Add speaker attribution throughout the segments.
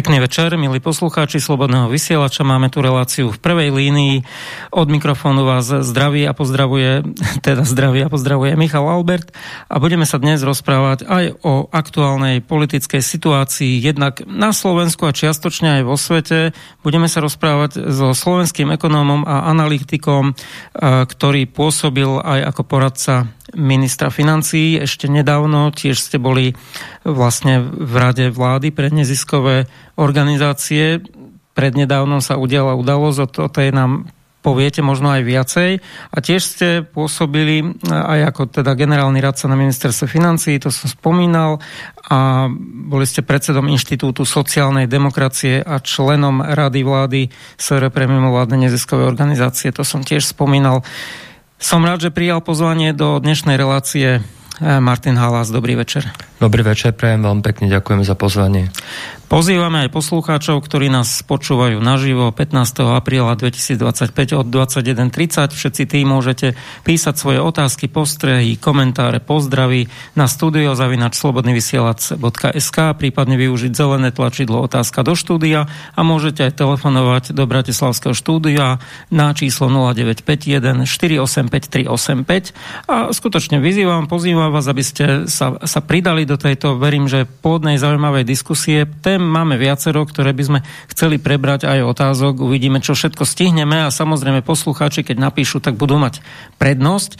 Speaker 1: Pekný večer, milí poslucháči Slobodného vysielača. Máme tu reláciu v prvej línii. Od mikrofónu vás zdraví a pozdravuje, teda zdraví a pozdravuje Michal Albert. A budeme sa dnes rozprávať aj o aktuálnej politickej situácii, jednak na Slovensku a čiastočne aj vo svete. Budeme sa rozprávať so slovenským ekonómom a analytikom, ktorý pôsobil aj ako poradca ministra financií. Ešte nedávno tiež ste boli vlastne v rade vlády pre neziskové organizácie. Prednedávnom sa udiala udalosť, o tej nám poviete možno aj viacej. A tiež ste pôsobili aj ako teda generálny radca na ministerstve financií, to som spomínal, a boli ste predsedom Inštitútu sociálnej demokracie a členom Rady vlády SR pre mimovládne neziskové organizácie, to som tiež spomínal. Som rád, že prijal pozvanie do dnešnej relácie Martin Halas. Dobrý večer.
Speaker 2: Dobrý večer, prajem veľmi pekne, ďakujem za pozvanie.
Speaker 1: Pozývame aj poslucháčov, ktorí nás počúvajú naživo 15. apríla 2025 od 21.30. Všetci tí môžete písať svoje otázky, postrehy, komentáre, pozdravy na studiozavinačslobodnyvysielac.sk prípadne využiť zelené tlačidlo otázka do štúdia a môžete aj telefonovať do Bratislavského štúdia na číslo 0951 485 385 a skutočne vyzývam, pozývam vás, aby ste sa, sa pridali do tejto, verím, že pôdnej zaujímavej diskusie. Tém máme viacero, ktoré by sme chceli prebrať aj otázok. Uvidíme, čo všetko stihneme a samozrejme poslucháči, keď napíšu, tak budú mať prednosť.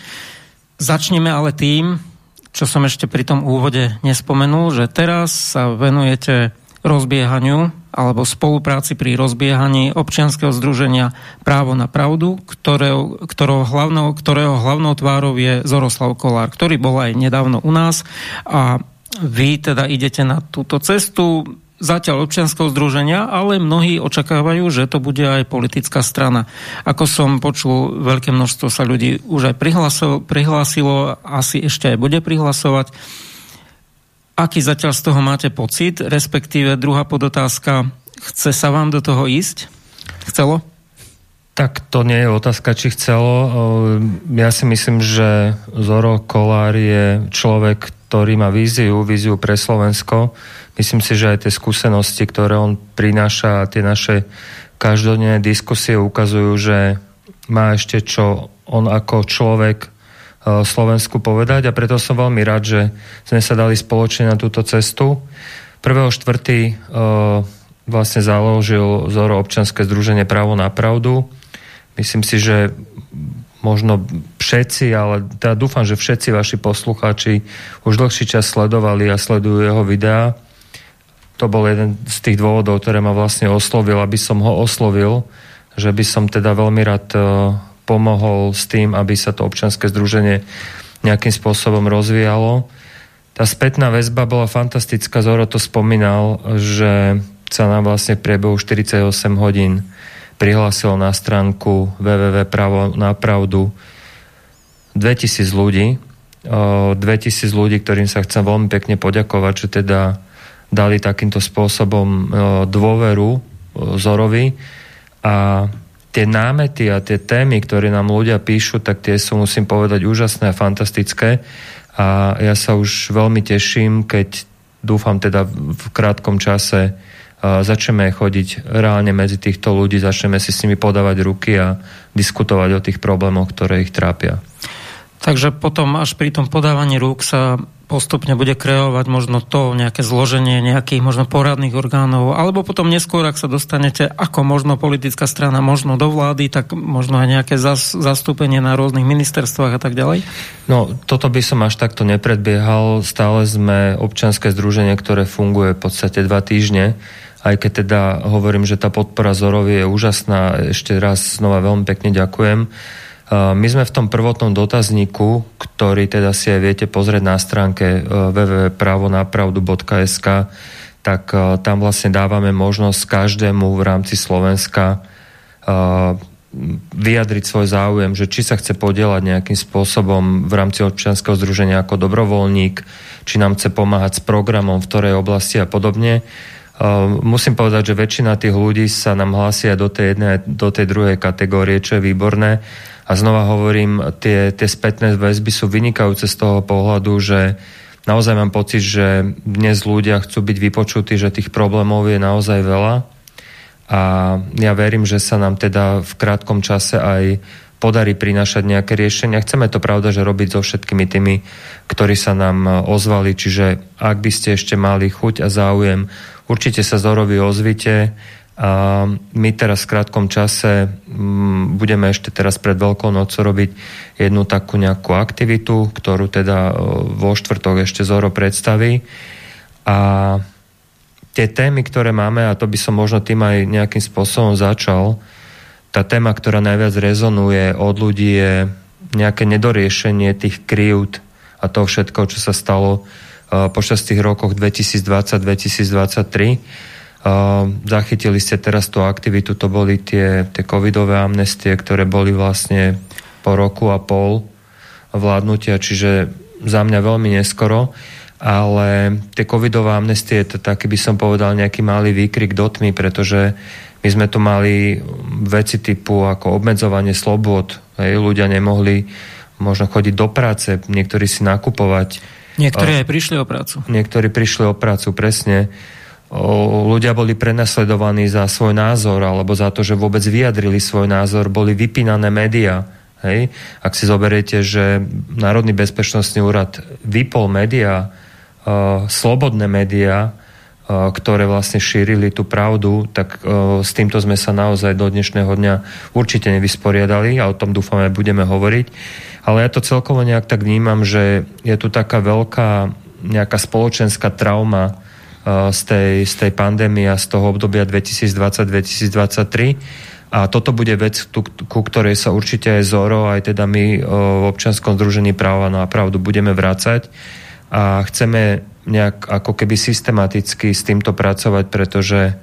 Speaker 1: Začneme ale tým, čo som ešte pri tom úvode nespomenul, že teraz sa venujete rozbiehaniu alebo spolupráci pri rozbiehaní občianského združenia Právo na pravdu, ktorého, ktorého, hlavnou, ktorého hlavnou tvárou je Zoroslav Kolár, ktorý bol aj nedávno u nás a vy teda idete na túto cestu zatiaľ občianského združenia, ale mnohí očakávajú, že to bude aj politická strana. Ako som počul, veľké množstvo sa ľudí už aj prihlásilo, asi ešte aj bude prihlasovať. Aký zatiaľ z toho máte pocit? Respektíve druhá podotázka, chce sa vám do toho ísť? Chcelo?
Speaker 2: Tak to nie je otázka, či chcelo. Ja si myslím, že Zoro Kolár je človek, ktorý má víziu, víziu pre Slovensko Myslím si, že aj tie skúsenosti, ktoré on prináša a tie naše každodenné diskusie ukazujú, že má ešte čo on ako človek Slovensku povedať a preto som veľmi rád, že sme sa dali spoločne na túto cestu. 1.4. E, vlastne založil Zoro občanské združenie Právo na pravdu. Myslím si, že možno všetci, ale teda dúfam, že všetci vaši poslucháči už dlhší čas sledovali a sledujú jeho videá to bol jeden z tých dôvodov, ktoré ma vlastne oslovil, aby som ho oslovil, že by som teda veľmi rád e, pomohol s tým, aby sa to občanské združenie nejakým spôsobom rozvíjalo. Tá spätná väzba bola fantastická, Zoro to spomínal, že sa nám vlastne v priebehu 48 hodín prihlásilo na stránku www.pravonapravdu 2000 ľudí, 2000 ľudí, ktorým sa chcem veľmi pekne poďakovať, že teda dali takýmto spôsobom dôveru Zorovi. A tie námety a tie témy, ktoré nám ľudia píšu, tak tie sú, musím povedať, úžasné a fantastické a ja sa už veľmi teším, keď dúfam teda v krátkom čase začneme chodiť reálne medzi týchto ľudí, začneme si s nimi podávať ruky a diskutovať o tých problémoch, ktoré ich trápia.
Speaker 1: Takže potom až pri tom podávaní rúk sa postupne bude kreovať možno to, nejaké zloženie nejakých možno poradných orgánov, alebo potom neskôr, ak sa dostanete ako možno politická strana, možno do vlády, tak možno aj nejaké zas, zastúpenie na rôznych ministerstvách a tak ďalej?
Speaker 2: No, toto by som až takto nepredbiehal. Stále sme občanské združenie, ktoré funguje v podstate dva týždne aj keď teda hovorím, že tá podpora Zorovi je úžasná, ešte raz znova veľmi pekne ďakujem. My sme v tom prvotnom dotazníku, ktorý teda si aj viete pozrieť na stránke e, www.pravonapravdu.sk, tak e, tam vlastne dávame možnosť každému v rámci Slovenska vyjadriť svoj záujem, že či sa chce podielať nejakým spôsobom v rámci občianského združenia ako dobrovoľník, či nám chce pomáhať s programom v ktorej oblasti a podobne. musím povedať, že väčšina tých ľudí sa nám hlásia do tej jednej, do tej druhej kategórie, čo je výborné. A znova hovorím, tie, tie spätné väzby sú vynikajúce z toho pohľadu, že naozaj mám pocit, že dnes ľudia chcú byť vypočutí, že tých problémov je naozaj veľa. A ja verím, že sa nám teda v krátkom čase aj podarí prinášať nejaké riešenia. Chceme to pravda, že robiť so všetkými tými, ktorí sa nám ozvali, čiže ak by ste ešte mali chuť a záujem, určite sa Zorovi ozvite a my teraz v krátkom čase m, budeme ešte teraz pred Veľkou nocou robiť jednu takú nejakú aktivitu, ktorú teda vo štvrtok ešte Zoro predstaví. A tie témy, ktoré máme, a to by som možno tým aj nejakým spôsobom začal, tá téma, ktorá najviac rezonuje od ľudí je nejaké nedoriešenie tých kryút a toho všetko, čo sa stalo uh, počas tých rokoch 2020-2023 Zachytili ste teraz tú aktivitu, to boli tie, tie covidové amnestie, ktoré boli vlastne po roku a pol vládnutia, čiže za mňa veľmi neskoro, ale tie covidové amnestie, to taký by som povedal nejaký malý výkrik do tmy, pretože my sme tu mali veci typu ako obmedzovanie slobod, hej, ľudia nemohli možno chodiť do práce, niektorí si nakupovať.
Speaker 1: Niektorí aj prišli o prácu.
Speaker 2: Niektorí prišli o prácu, presne ľudia boli prenasledovaní za svoj názor alebo za to, že vôbec vyjadrili svoj názor, boli vypínané médiá. Hej? Ak si zoberiete, že Národný bezpečnostný úrad vypol médiá, uh, slobodné médiá, uh, ktoré vlastne šírili tú pravdu, tak uh, s týmto sme sa naozaj do dnešného dňa určite nevysporiadali a o tom dúfame budeme hovoriť. Ale ja to celkovo nejak tak vnímam, že je tu taká veľká nejaká spoločenská trauma, z tej, z tej pandémie a z toho obdobia 2020-2023. A toto bude vec, ku ktorej sa určite aj Zoro, aj teda my v občanskom združení práva na pravdu budeme vrácať a chceme nejak ako keby systematicky s týmto pracovať, pretože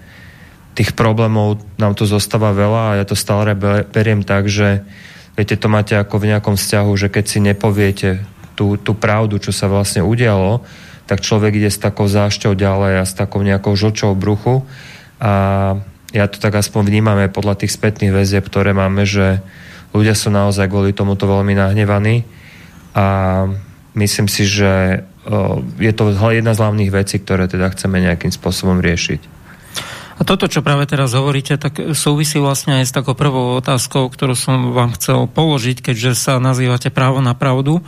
Speaker 2: tých problémov nám tu zostáva veľa a ja to stále beriem tak, že viete, to máte ako v nejakom vzťahu, že keď si nepoviete tú, tú pravdu, čo sa vlastne udialo, tak človek ide s takou zášťou ďalej a s takou nejakou žlčou bruchu a ja to tak aspoň vnímame podľa tých spätných väzieb, ktoré máme, že ľudia sú naozaj kvôli tomuto veľmi nahnevaní a myslím si, že je to jedna z hlavných vecí, ktoré teda chceme nejakým spôsobom riešiť.
Speaker 1: A toto, čo práve teraz hovoríte, tak súvisí vlastne aj s takou prvou otázkou, ktorú som vám chcel položiť, keďže sa nazývate právo na pravdu.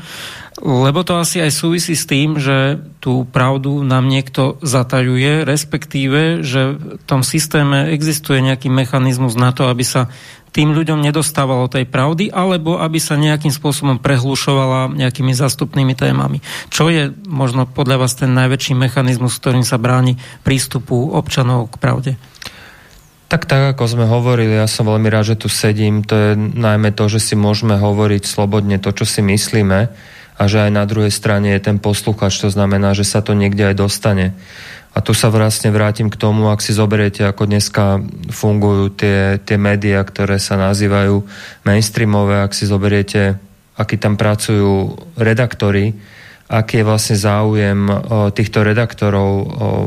Speaker 1: Lebo to asi aj súvisí s tým, že tú pravdu nám niekto zatajuje, respektíve, že v tom systéme existuje nejaký mechanizmus na to, aby sa tým ľuďom nedostávalo tej pravdy, alebo aby sa nejakým spôsobom prehlušovala nejakými zastupnými témami. Čo je možno podľa vás ten najväčší mechanizmus, ktorým sa bráni prístupu občanov k pravde?
Speaker 2: Tak tak, ako sme hovorili, ja som veľmi rád, že tu sedím. To je najmä to, že si môžeme hovoriť slobodne to, čo si myslíme a že aj na druhej strane je ten posluchač, to znamená, že sa to niekde aj dostane. A tu sa vlastne vrátim k tomu, ak si zoberiete, ako dneska fungujú tie, tie médiá, ktoré sa nazývajú mainstreamové, ak si zoberiete, aký tam pracujú redaktori, aký je vlastne záujem týchto redaktorov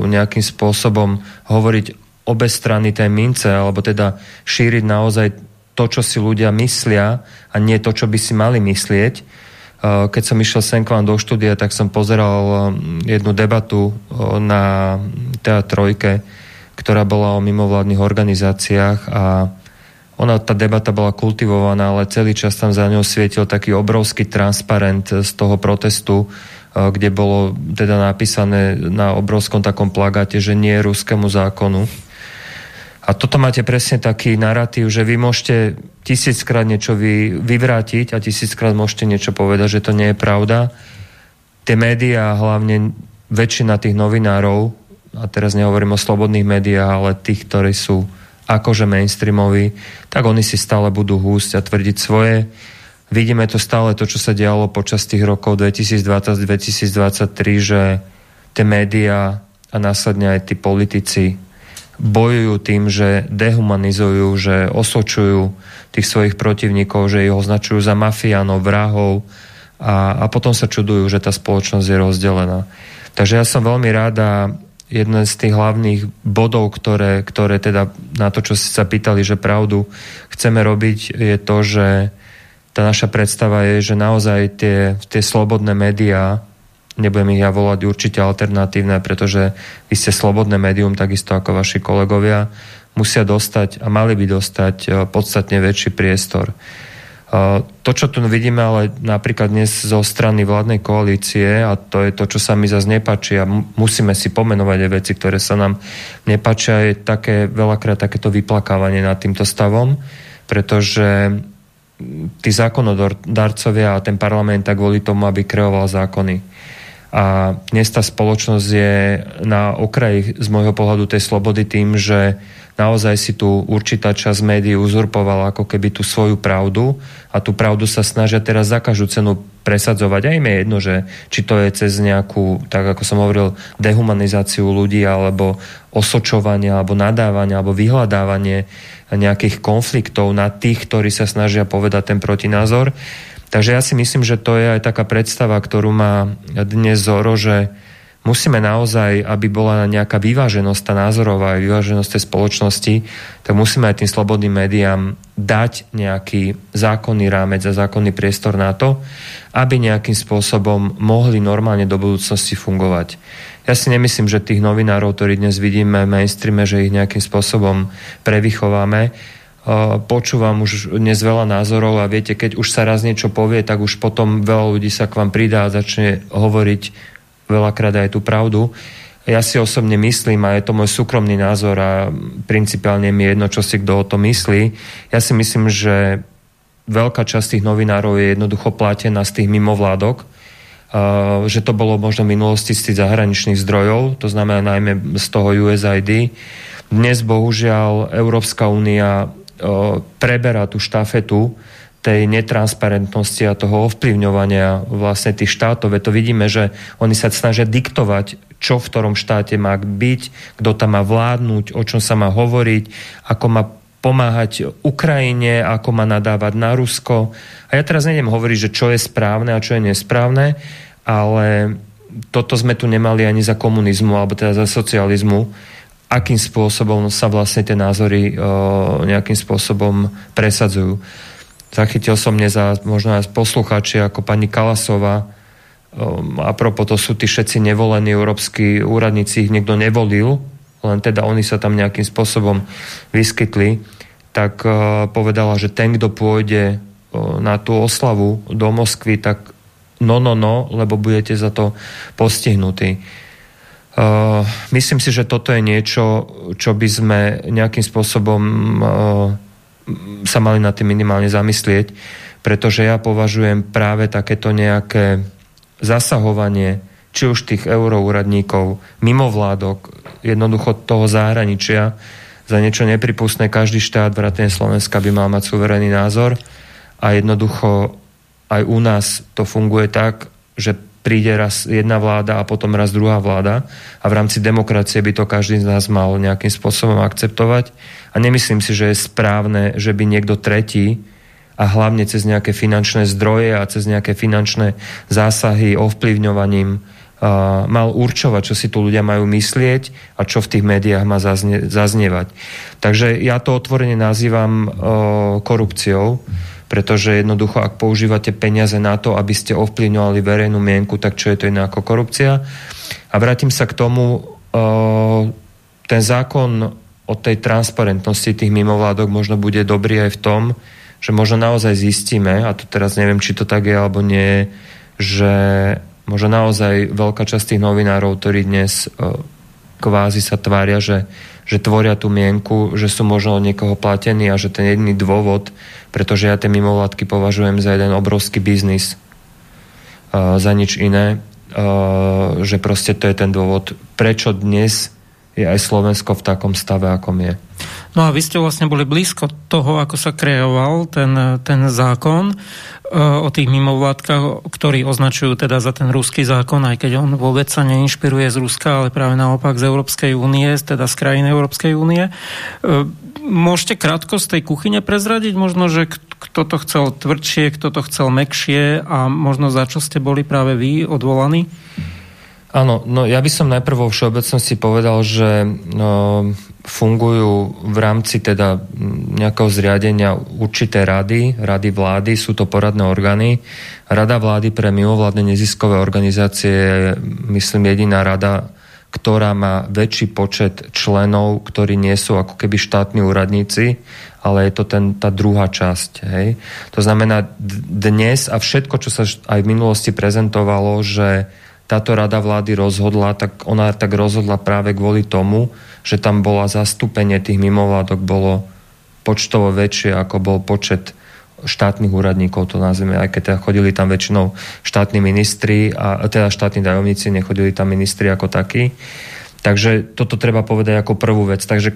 Speaker 2: nejakým spôsobom hovoriť obe strany tej mince, alebo teda šíriť naozaj to, čo si ľudia myslia a nie to, čo by si mali myslieť, keď som išiel sem k vám do štúdia, tak som pozeral eh, jednu debatu eh, na teatrojke, ktorá bola o mimovládnych organizáciách a ona, tá debata bola kultivovaná, ale celý čas tam za ňou svietil taký obrovský transparent z toho protestu, kde bolo teda napísané na obrovskom takom plagáte, že nie ruskému zákonu. A toto máte presne taký narratív, že vy môžete tisíckrát niečo vy, vyvrátiť a tisíckrát môžete niečo povedať, že to nie je pravda. Tie médiá, hlavne väčšina tých novinárov, a teraz nehovorím o slobodných médiách, ale tých, ktorí sú akože mainstreamoví, tak oni si stále budú húsť a tvrdiť svoje. Vidíme to stále, to, čo sa dialo počas tých rokov 2020-2023, že tie médiá a následne aj tí politici bojujú tým, že dehumanizujú, že osočujú tých svojich protivníkov, že ich označujú za mafiánov, vrahov a, a potom sa čudujú, že tá spoločnosť je rozdelená. Takže ja som veľmi rád a jeden z tých hlavných bodov, ktoré, ktoré teda na to, čo si sa pýtali, že pravdu chceme robiť, je to, že tá naša predstava je, že naozaj tie, tie slobodné médiá, nebudem ich ja volať určite alternatívne, pretože vy ste slobodné médium, takisto ako vaši kolegovia, musia dostať a mali by dostať e, podstatne väčší priestor. To, čo tu vidíme ale napríklad dnes zo strany vládnej koalície, a to je to, čo sa mi zase nepáči a musíme si pomenovať aj veci, ktoré sa nám nepáčia, je také veľakrát takéto vyplakávanie nad týmto stavom, pretože tí zákonodarcovia a ten parlament tak kvôli tomu, aby kreoval zákony. A dnes tá spoločnosť je na okraji z môjho pohľadu tej slobody tým, že naozaj si tu určitá časť médií uzurpovala ako keby tú svoju pravdu a tú pravdu sa snažia teraz za každú cenu presadzovať. A im je jedno, že či to je cez nejakú, tak ako som hovoril, dehumanizáciu ľudí alebo osočovanie, alebo nadávanie, alebo vyhľadávanie nejakých konfliktov na tých, ktorí sa snažia povedať ten protinázor. Takže ja si myslím, že to je aj taká predstava, ktorú má dnes Zoro, že musíme naozaj, aby bola nejaká vyváženosť tá názorová aj vyváženosť tej spoločnosti, tak musíme aj tým slobodným médiám dať nejaký zákonný rámec a zákonný priestor na to, aby nejakým spôsobom mohli normálne do budúcnosti fungovať. Ja si nemyslím, že tých novinárov, ktorí dnes vidíme v mainstreame, že ich nejakým spôsobom prevychováme. Počúvam už dnes veľa názorov a viete, keď už sa raz niečo povie, tak už potom veľa ľudí sa k vám pridá a začne hovoriť veľakrát aj tú pravdu. Ja si osobne myslím, a je to môj súkromný názor a principiálne mi je jedno, čo si kto o to myslí, ja si myslím, že veľká časť tých novinárov je jednoducho platená z tých mimovládok, že to bolo možno v minulosti z tých zahraničných zdrojov, to znamená najmä z toho USAID. Dnes bohužiaľ Európska únia preberá tú štafetu tej netransparentnosti a toho ovplyvňovania vlastne tých štátov. to vidíme, že oni sa snažia diktovať, čo v ktorom štáte má byť, kto tam má vládnuť, o čom sa má hovoriť, ako má pomáhať Ukrajine, ako má nadávať na Rusko. A ja teraz nejdem hovoriť, že čo je správne a čo je nesprávne, ale toto sme tu nemali ani za komunizmu, alebo teda za socializmu, akým spôsobom sa vlastne tie názory nejakým spôsobom presadzujú. Zachytil som mne za možno aj poslucháči ako pani Kalasova, a propos to sú tí všetci nevolení európsky úradníci, ich niekto nevolil, len teda oni sa tam nejakým spôsobom vyskytli, tak povedala, že ten, kto pôjde na tú oslavu do Moskvy, tak no, no, no, lebo budete za to postihnutí. Uh, myslím si, že toto je niečo, čo by sme nejakým spôsobom sa mali na tým minimálne zamyslieť, pretože ja považujem práve takéto nejaké zasahovanie či už tých euroúradníkov, mimovládok, jednoducho toho zahraničia, za niečo nepripustné. Každý štát, vrátane Slovenska, by mal mať suverénny názor a jednoducho aj u nás to funguje tak, že príde raz jedna vláda a potom raz druhá vláda a v rámci demokracie by to každý z nás mal nejakým spôsobom akceptovať a nemyslím si, že je správne, že by niekto tretí a hlavne cez nejaké finančné zdroje a cez nejaké finančné zásahy ovplyvňovaním uh, mal určovať, čo si tu ľudia majú myslieť a čo v tých médiách má zaznie, zaznievať. Takže ja to otvorene nazývam uh, korupciou pretože jednoducho, ak používate peniaze na to, aby ste ovplyvňovali verejnú mienku, tak čo je to iná ako korupcia. A vrátim sa k tomu, ten zákon o tej transparentnosti tých mimovládok možno bude dobrý aj v tom, že možno naozaj zistíme, a to teraz neviem, či to tak je alebo nie, že možno naozaj veľká časť tých novinárov, ktorí dnes kvázi sa tvária, že, že tvoria tú mienku, že sú možno od niekoho platení a že ten jediný dôvod, pretože ja tie mimovládky považujem za jeden obrovský biznis, uh, za nič iné, uh, že proste to je ten dôvod, prečo dnes je aj Slovensko v takom stave, akom je.
Speaker 1: No a vy ste vlastne boli blízko toho, ako sa kreoval ten, ten zákon o tých mimovládkach, ktorí označujú teda za ten ruský zákon, aj keď on vôbec sa neinšpiruje z Ruska, ale práve naopak z Európskej únie, teda z krajín Európskej únie. E, môžete krátko z tej kuchyne prezradiť možno, že kto to chcel tvrdšie, kto to chcel mekšie a možno za čo ste boli práve vy odvolaní?
Speaker 2: Áno, no ja by som najprv vo všeobecnosti povedal, že no, fungujú v rámci teda nejakého zriadenia určité rady, rady vlády, sú to poradné orgány. Rada vlády pre mimovládne neziskové organizácie je, myslím, jediná rada, ktorá má väčší počet členov, ktorí nie sú ako keby štátni úradníci, ale je to ten, tá druhá časť. Hej. To znamená, dnes a všetko, čo sa aj v minulosti prezentovalo, že táto rada vlády rozhodla, tak ona tak rozhodla práve kvôli tomu, že tam bola zastúpenie tých mimovládok bolo počtovo väčšie, ako bol počet štátnych úradníkov, to nazveme, aj keď teda chodili tam väčšinou štátni ministri, a teda štátni dajomníci, nechodili tam ministri ako takí. Takže toto treba povedať ako prvú vec. Takže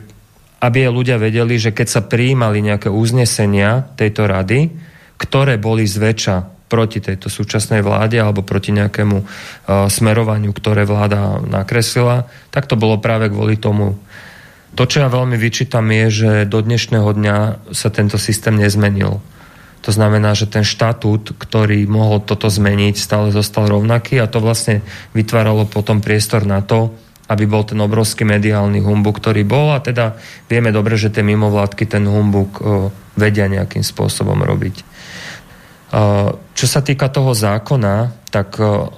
Speaker 2: aby ľudia vedeli, že keď sa prijímali nejaké uznesenia tejto rady, ktoré boli zväčša proti tejto súčasnej vláde alebo proti nejakému uh, smerovaniu, ktoré vláda nakreslila, tak to bolo práve kvôli tomu. To, čo ja veľmi vyčítam, je, že do dnešného dňa sa tento systém nezmenil. To znamená, že ten štatút, ktorý mohol toto zmeniť, stále zostal rovnaký a to vlastne vytváralo potom priestor na to, aby bol ten obrovský mediálny humbuk, ktorý bol a teda vieme dobre, že tie mimovládky ten humbuk uh, vedia nejakým spôsobom robiť. Čo sa týka toho zákona, tak e,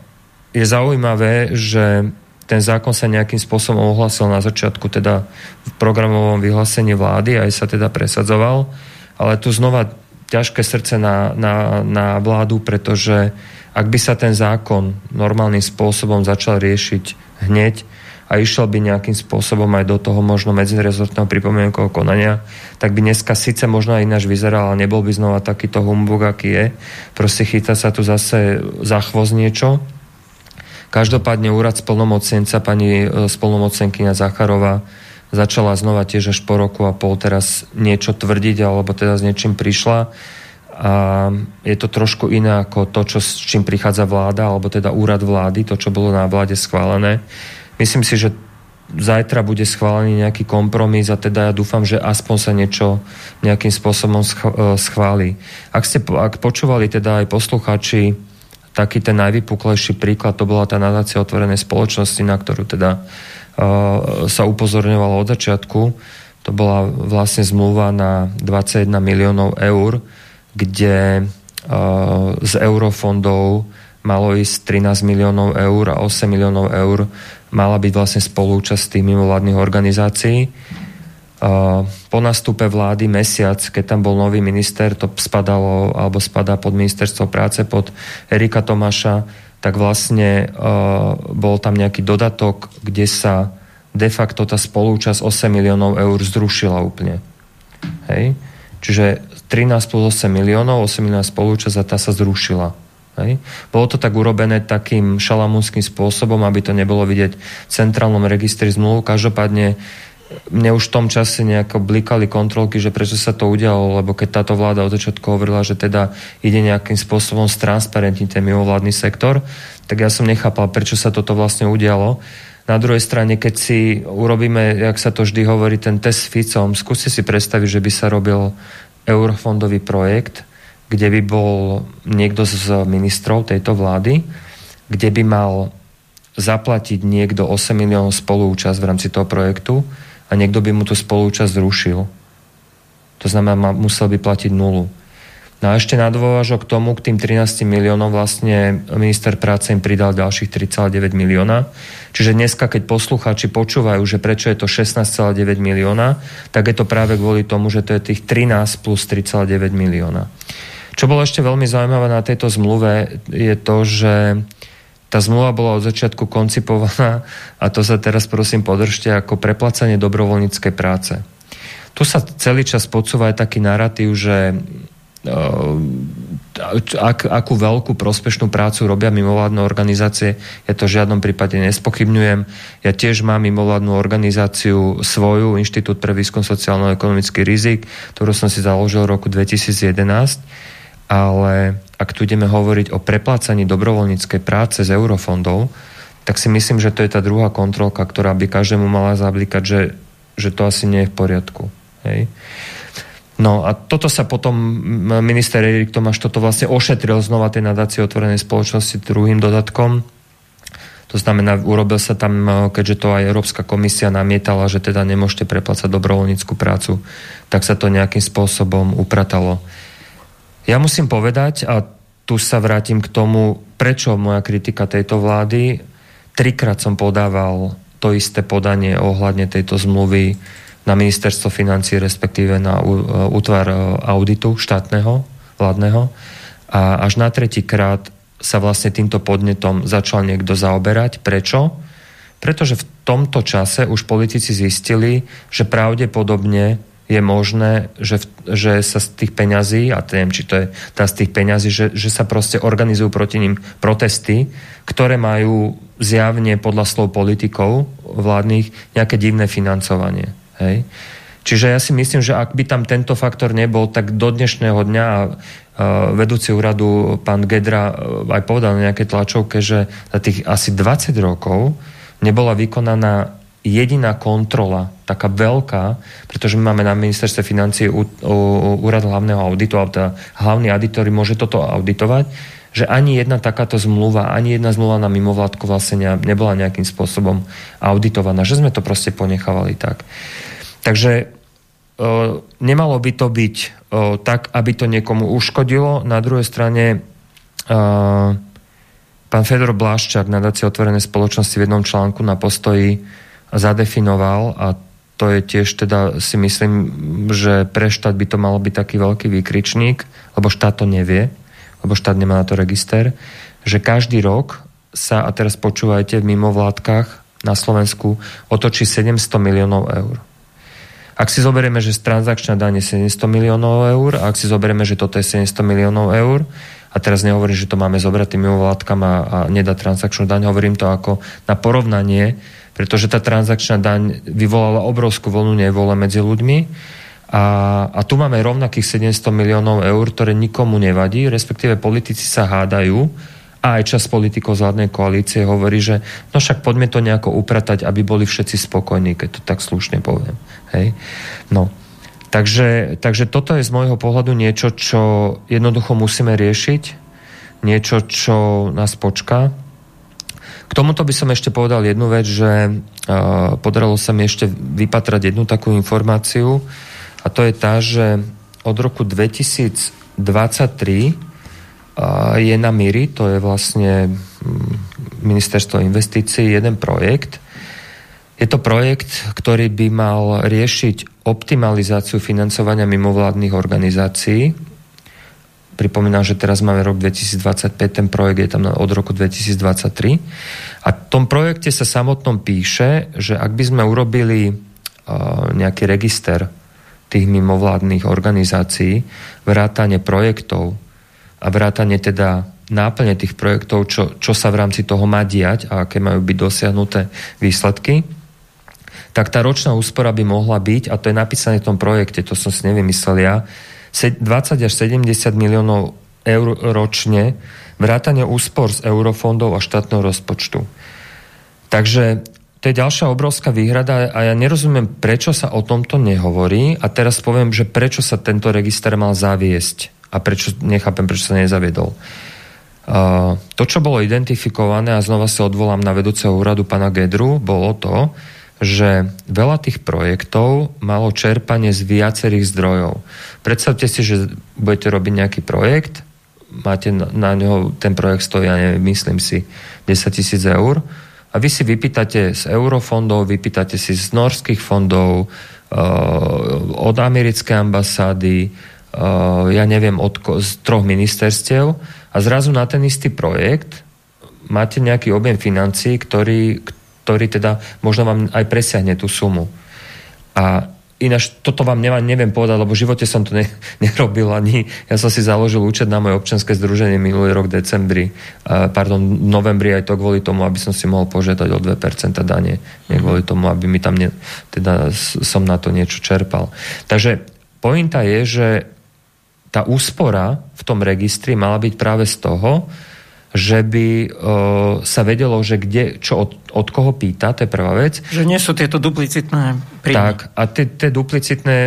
Speaker 2: je zaujímavé, že ten zákon sa nejakým spôsobom ohlasil na začiatku teda v programovom vyhlásení vlády, aj sa teda presadzoval, ale tu znova ťažké srdce na, na, na vládu, pretože ak by sa ten zákon normálnym spôsobom začal riešiť hneď, a išiel by nejakým spôsobom aj do toho možno medzirezortného pripomienkového konania, tak by dneska síce možno aj ináč vyzeral, ale nebol by znova takýto humbug, aký je. Proste chytá sa tu zase za chvost niečo. Každopádne úrad splnomocnenca pani e, splnomocnenkyňa Zacharova začala znova tiež až po roku a pol teraz niečo tvrdiť, alebo teda s niečím prišla a je to trošku iné ako to, čo, s čím prichádza vláda, alebo teda úrad vlády, to, čo bolo na vláde schválené. Myslím si, že zajtra bude schválený nejaký kompromis a teda ja dúfam, že aspoň sa niečo nejakým spôsobom e, schváli. Ak ste ak počúvali teda aj posluchači taký ten najvypuklejší príklad, to bola tá nadácia otvorenej spoločnosti, na ktorú teda uh, sa upozorňovalo od začiatku. To bola vlastne zmluva na 21 miliónov eur, kde uh, z eurofondov malo ísť 13 miliónov eur a 8 miliónov eur mala byť vlastne spolúčasť tých mimovládnych organizácií. Po nastupe vlády mesiac, keď tam bol nový minister, to spadalo alebo spadá pod ministerstvo práce, pod Erika Tomáša, tak vlastne bol tam nejaký dodatok, kde sa de facto tá spolúčasť 8 miliónov eur zrušila úplne. Hej? Čiže 13 plus 8 miliónov, 8 miliónov spolúčasť a tá sa zrušila. Hej. Bolo to tak urobené takým šalamúnským spôsobom, aby to nebolo vidieť v centrálnom registri zmluv. Každopádne mne už v tom čase nejako blikali kontrolky, že prečo sa to udialo, lebo keď táto vláda od začiatku hovorila, že teda ide nejakým spôsobom stransparentniť ten mimovládny sektor, tak ja som nechápal, prečo sa toto vlastne udialo. Na druhej strane, keď si urobíme, jak sa to vždy hovorí, ten test s Ficom, skúste si predstaviť, že by sa robil eurofondový projekt, kde by bol niekto z ministrov tejto vlády, kde by mal zaplatiť niekto 8 miliónov spolúčasť v rámci toho projektu a niekto by mu tú spolúčasť zrušil. To znamená, musel by platiť nulu. No a ešte na dôvažok tomu k tým 13 miliónom vlastne minister práce im pridal ďalších 3,9 milióna. Čiže dneska, keď poslucháči počúvajú, že prečo je to 16,9 milióna, tak je to práve kvôli tomu, že to je tých 13 plus 3,9 milióna. Čo bolo ešte veľmi zaujímavé na tejto zmluve je to, že tá zmluva bola od začiatku koncipovaná a to sa teraz prosím podržte ako preplacanie dobrovoľníckej práce. Tu sa celý čas podsúva aj taký narratív, že ak, akú veľkú prospešnú prácu robia mimovládne organizácie, ja to v žiadnom prípade nespochybňujem. Ja tiež mám mimovládnu organizáciu svoju, Inštitút pre výskum sociálno-ekonomický rizik, ktorú som si založil v roku 2011 ale ak tu ideme hovoriť o preplácaní dobrovoľníckej práce z eurofondov, tak si myslím, že to je tá druhá kontrolka, ktorá by každému mala zablikať, že, že to asi nie je v poriadku. Hej. No a toto sa potom minister Erik Tomáš toto vlastne ošetril znova tej nadácie otvorenej spoločnosti druhým dodatkom. To znamená, urobil sa tam, keďže to aj Európska komisia namietala, že teda nemôžete preplácať dobrovoľníckú prácu, tak sa to nejakým spôsobom upratalo. Ja musím povedať, a tu sa vrátim k tomu, prečo moja kritika tejto vlády. Trikrát som podával to isté podanie ohľadne tejto zmluvy na ministerstvo financí, respektíve na útvar auditu štátneho, vládneho. A až na tretí krát sa vlastne týmto podnetom začal niekto zaoberať. Prečo? Pretože v tomto čase už politici zistili, že pravdepodobne je možné, že, že sa z tých peňazí, a neviem, či to je tá z tých peňazí, že, že sa proste organizujú proti ním protesty, ktoré majú zjavne podľa slov politikov vládnych nejaké divné financovanie. Hej? Čiže ja si myslím, že ak by tam tento faktor nebol, tak do dnešného dňa vedúci úradu pán Gedra aj povedal na nejakej tlačovke, že za tých asi 20 rokov nebola vykonaná jediná kontrola, taká veľká, pretože my máme na ministerstve financie úrad hlavného auditu, alebo teda hlavný auditor môže toto auditovať, že ani jedna takáto zmluva, ani jedna zmluva na mimovládku vlastne nebola nejakým spôsobom auditovaná, že sme to proste ponechávali tak. Takže nemalo by to byť tak, aby to niekomu uškodilo. Na druhej strane pán Fedor Bláščák, nadácie otvorené spoločnosti v jednom článku na postoji zadefinoval a to je tiež teda si myslím, že pre štát by to malo byť taký veľký výkričník, lebo štát to nevie, lebo štát nemá na to register, že každý rok sa, a teraz počúvajte, v mimovládkach na Slovensku otočí 700 miliónov eur. Ak si zoberieme, že transakčná daň je 700 miliónov eur, a ak si zoberieme, že toto je 700 miliónov eur, a teraz nehovorím, že to máme zobrať tým mimovládkam a, a nedať transakčnú daň, hovorím to ako na porovnanie, pretože tá transakčná daň vyvolala obrovskú vlnu nevole medzi ľuďmi a, a tu máme rovnakých 700 miliónov eur, ktoré nikomu nevadí, respektíve politici sa hádajú a aj čas politikov z vládnej koalície hovorí, že no však poďme to nejako upratať, aby boli všetci spokojní, keď to tak slušne poviem. Hej? No. Takže, takže toto je z môjho pohľadu niečo, čo jednoducho musíme riešiť, niečo, čo nás počká k tomuto by som ešte povedal jednu vec, že uh, podarilo sa mi ešte vypatrať jednu takú informáciu a to je tá, že od roku 2023 uh, je na Miri, to je vlastne ministerstvo investícií, jeden projekt. Je to projekt, ktorý by mal riešiť optimalizáciu financovania mimovládnych organizácií Pripomínam, že teraz máme rok 2025, ten projekt je tam od roku 2023. A v tom projekte sa samotnom píše, že ak by sme urobili uh, nejaký register tých mimovládnych organizácií, vrátanie projektov a vrátanie teda náplne tých projektov, čo, čo sa v rámci toho má diať a aké majú byť dosiahnuté výsledky, tak tá ročná úspora by mohla byť, a to je napísané v tom projekte, to som si nevymyslel ja, 20 až 70 miliónov eur ročne, vrátane úspor z eurofondov a štátneho rozpočtu. Takže to je ďalšia obrovská výhrada a ja nerozumiem, prečo sa o tomto nehovorí a teraz poviem, že prečo sa tento register mal zaviesť a prečo, nechápem, prečo sa nezaviedol. Uh, to, čo bolo identifikované, a znova sa odvolám na vedúceho úradu pana Gedru, bolo to, že veľa tých projektov malo čerpanie z viacerých zdrojov. Predstavte si, že budete robiť nejaký projekt, máte na, na ňo, ten projekt stojí, ja neviem, myslím si, 10 tisíc eur a vy si vypýtate z eurofondov, vypýtate si z norských fondov, uh, od americkej ambasády, uh, ja neviem, od, z troch ministerstiev a zrazu na ten istý projekt máte nejaký objem financií, ktorý, ktorý teda možno vám aj presiahne tú sumu. A ináč toto vám neviem, neviem povedať, lebo v živote som to ne, nerobil ani. Ja som si založil účet na moje občanské združenie minulý rok v decembri, uh, pardon, novembri aj to kvôli tomu, aby som si mohol požiadať o 2% dane. Nie kvôli tomu, aby mi tam ne, teda som na to niečo čerpal. Takže pointa je, že tá úspora v tom registri mala byť práve z toho, že by uh, sa vedelo, že kde, čo od, od koho pýta, to je prvá vec.
Speaker 1: Že nie sú tieto duplicitné príjmy.
Speaker 2: Tak, a tie, tie duplicitné